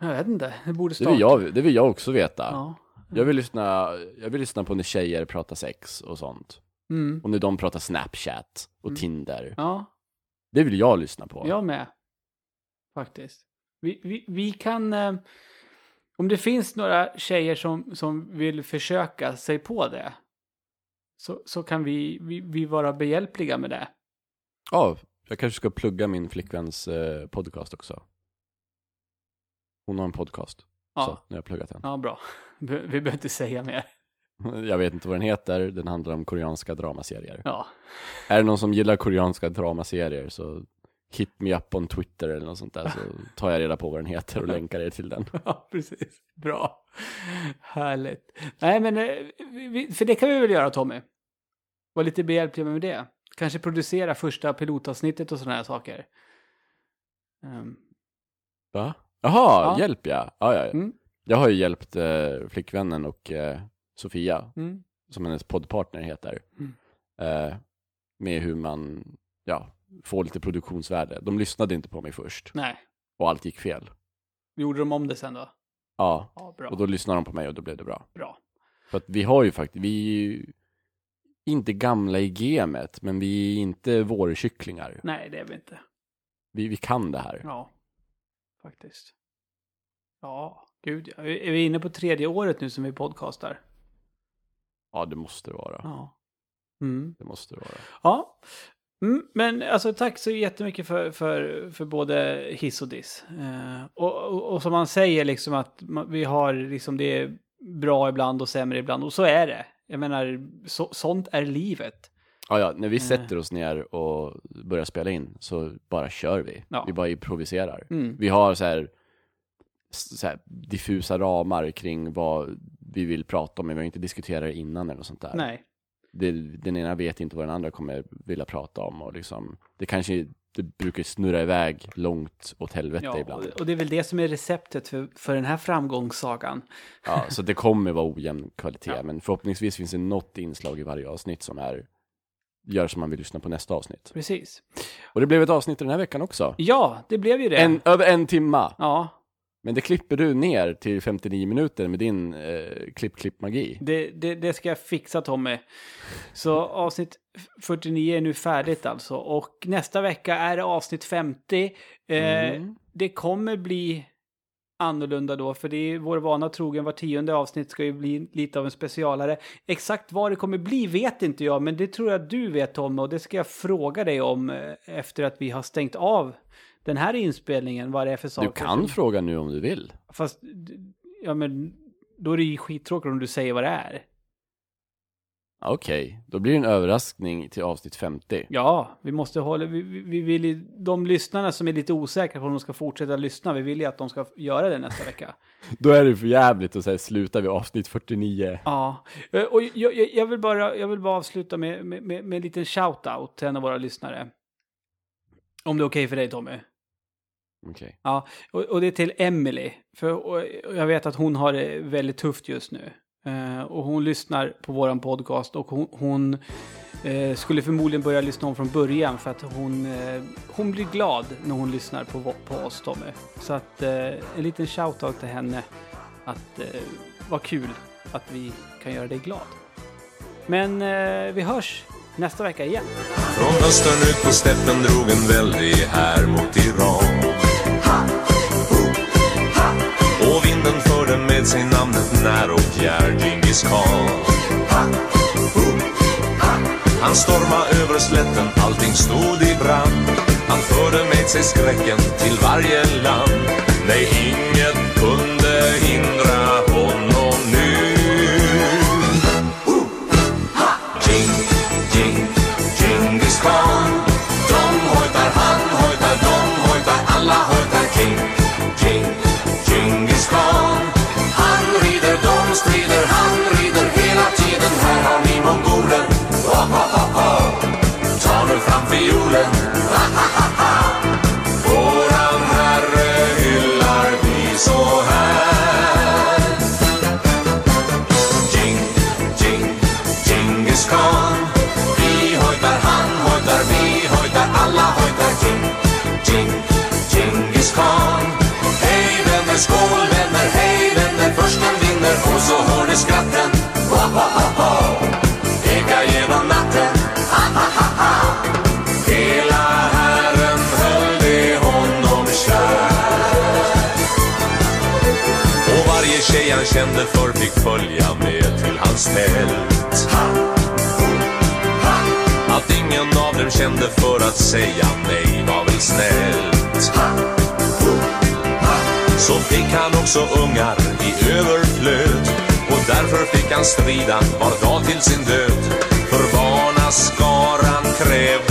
jag vet inte, det borde Det starta. vill, jag, det vill jag också veta. Ja. Jag, vill lyssna, jag vill lyssna på när tjejer pratar sex och sånt. Mm. Och när de pratar Snapchat och Mm. Tinder. Ja, Det vill jag lyssna på. jag med. Faktiskt. Vi, vi, vi kan... Eh, om det finns några tjejer som, som vill försöka sig på det. Så, så kan vi, vi, vi vara behjälpliga med det. Ja, jag kanske ska plugga min flickväns eh, podcast också. Hon har en podcast. Ja, Så, nu har jag pluggat den. ja bra. Vi behöver inte säga mer. Jag vet inte vad den heter, den handlar om koreanska dramaserier. Ja, Är det någon som gillar koreanska dramaserier så hit me up on Twitter eller något sånt där så tar jag reda på vad den heter och länkar er till den. ja precis. Bra. Härligt. Nej, men eh, för det kan vi väl göra, Tommy? Var lite behjälpliga med det. Kanske producera första pilotavsnittet och sådana här saker. Ehm, Va? Jaha, Ja. hjälp ja. ja, ja, ja. Mm. Jag har ju hjälpt eh, flickvännen och eh, Sofia, mm. som hennes poddpartner heter, Mm. eh, med hur man ja, får lite produktionsvärde. De lyssnade inte på mig först Nej. och allt gick fel. Gjorde de om det sen då? Ja, Ja, bra. och då lyssnade de på mig och då blev det bra. Bra. För att vi har ju faktiskt, vi inte gamla i gamet, men vi är inte vårkycklingar. Nej, det är vi inte. Vi, vi kan det här. Ja, faktiskt. Ja, gud. Är vi inne på tredje året nu som vi podcastar? Ja, det måste vara. Ja. Mm. Det måste vara. Ja. Mm, men alltså tack så jättemycket för, för, för både hiss och diss. Eh, och, och, och som man säger liksom att vi har liksom det är bra ibland och sämre ibland. Och så är det. Jag menar, så, sånt är livet. Ja, ja, när vi Eh. sätter oss ner och börjar spela in så bara kör vi. Ja. Vi bara improviserar. Mm. Vi har så här, så här diffusa ramar kring vad vi vill prata om, men vi har inte diskuterat det innan eller något sånt där. Nej. Det, den ena vet inte vad den andra kommer vilja prata om och liksom, det kanske, det brukar snurra iväg långt åt helvete Ja, ibland. och, det är väl det som är receptet för, för den här framgångssagan. Ja, så det kommer vara ojämn kvalitet, Ja. men förhoppningsvis finns det något inslag i varje avsnitt som är, gör som man vill lyssna på nästa avsnitt. Precis. Och det blev ett avsnitt den här veckan också. Ja, det blev ju det. En, över en timma. Ja, Men det klipper du ner till 59 minuter med din eh, klipp-klipp-magi. det, det, det ska jag fixa Tommy. Så avsnitt 49 är nu färdigt alltså. Och nästa vecka är det avsnitt 50. Eh, Mm. Det kommer bli annorlunda då, för det är vår vana trogen. Var tionde avsnitt ska ju bli lite av en specialare. Exakt vad det kommer bli vet inte jag, men det tror jag du vet Tommy. Och det ska jag fråga dig om eh, efter att vi har stängt av den här inspelningen. Vad det är för saker Du kan som- fråga nu om du vill. Fast, ja men, då är det ju skittråkigt om du säger vad det är. Okej, då blir det en överraskning till avsnitt 50. Ja, vi måste hålla, vi, vi vi vill ju, de lyssnarna som är lite osäkra på om de ska fortsätta lyssna, vi vill ju att de ska göra det nästa vecka. Då är det för jävligt att säga sluta vid avsnitt 49. Ja, Eh, och jag, jag, jag, vill bara, jag vill bara avsluta med, med, med, med en liten shout-out till en av våra lyssnare. Om det är okej för dig Tommy. Okej. Ja, och, och det är till Emily. För och, och jag vet att hon har det väldigt tufft just nu. Eh, och hon lyssnar på våran podcast och hon, hon eh, skulle förmodligen börja lyssna om från början för att hon, eh, hon blir glad när hon lyssnar på, på oss Tommy. Så att eh, en liten shout-out till henne. Att eh, vad kul att vi kan göra dig glad. Men eh, vi hörs nästa vecka igen. Från östern ut på steppen drog en väldig här mot Iran. Sig namnet när och fjär Djingis khan. Han storma över slätten, allting stod i brand. Han förde med sig skräcken till varje land. Nej, inget kunde hindra kände för fick följa med till hans tält. Att ingen av dem kände för att säga nej var väl snällt. Så fick han också ungar i överflöd och därför fick han strida var dag till sin död. För barnaskaran krävde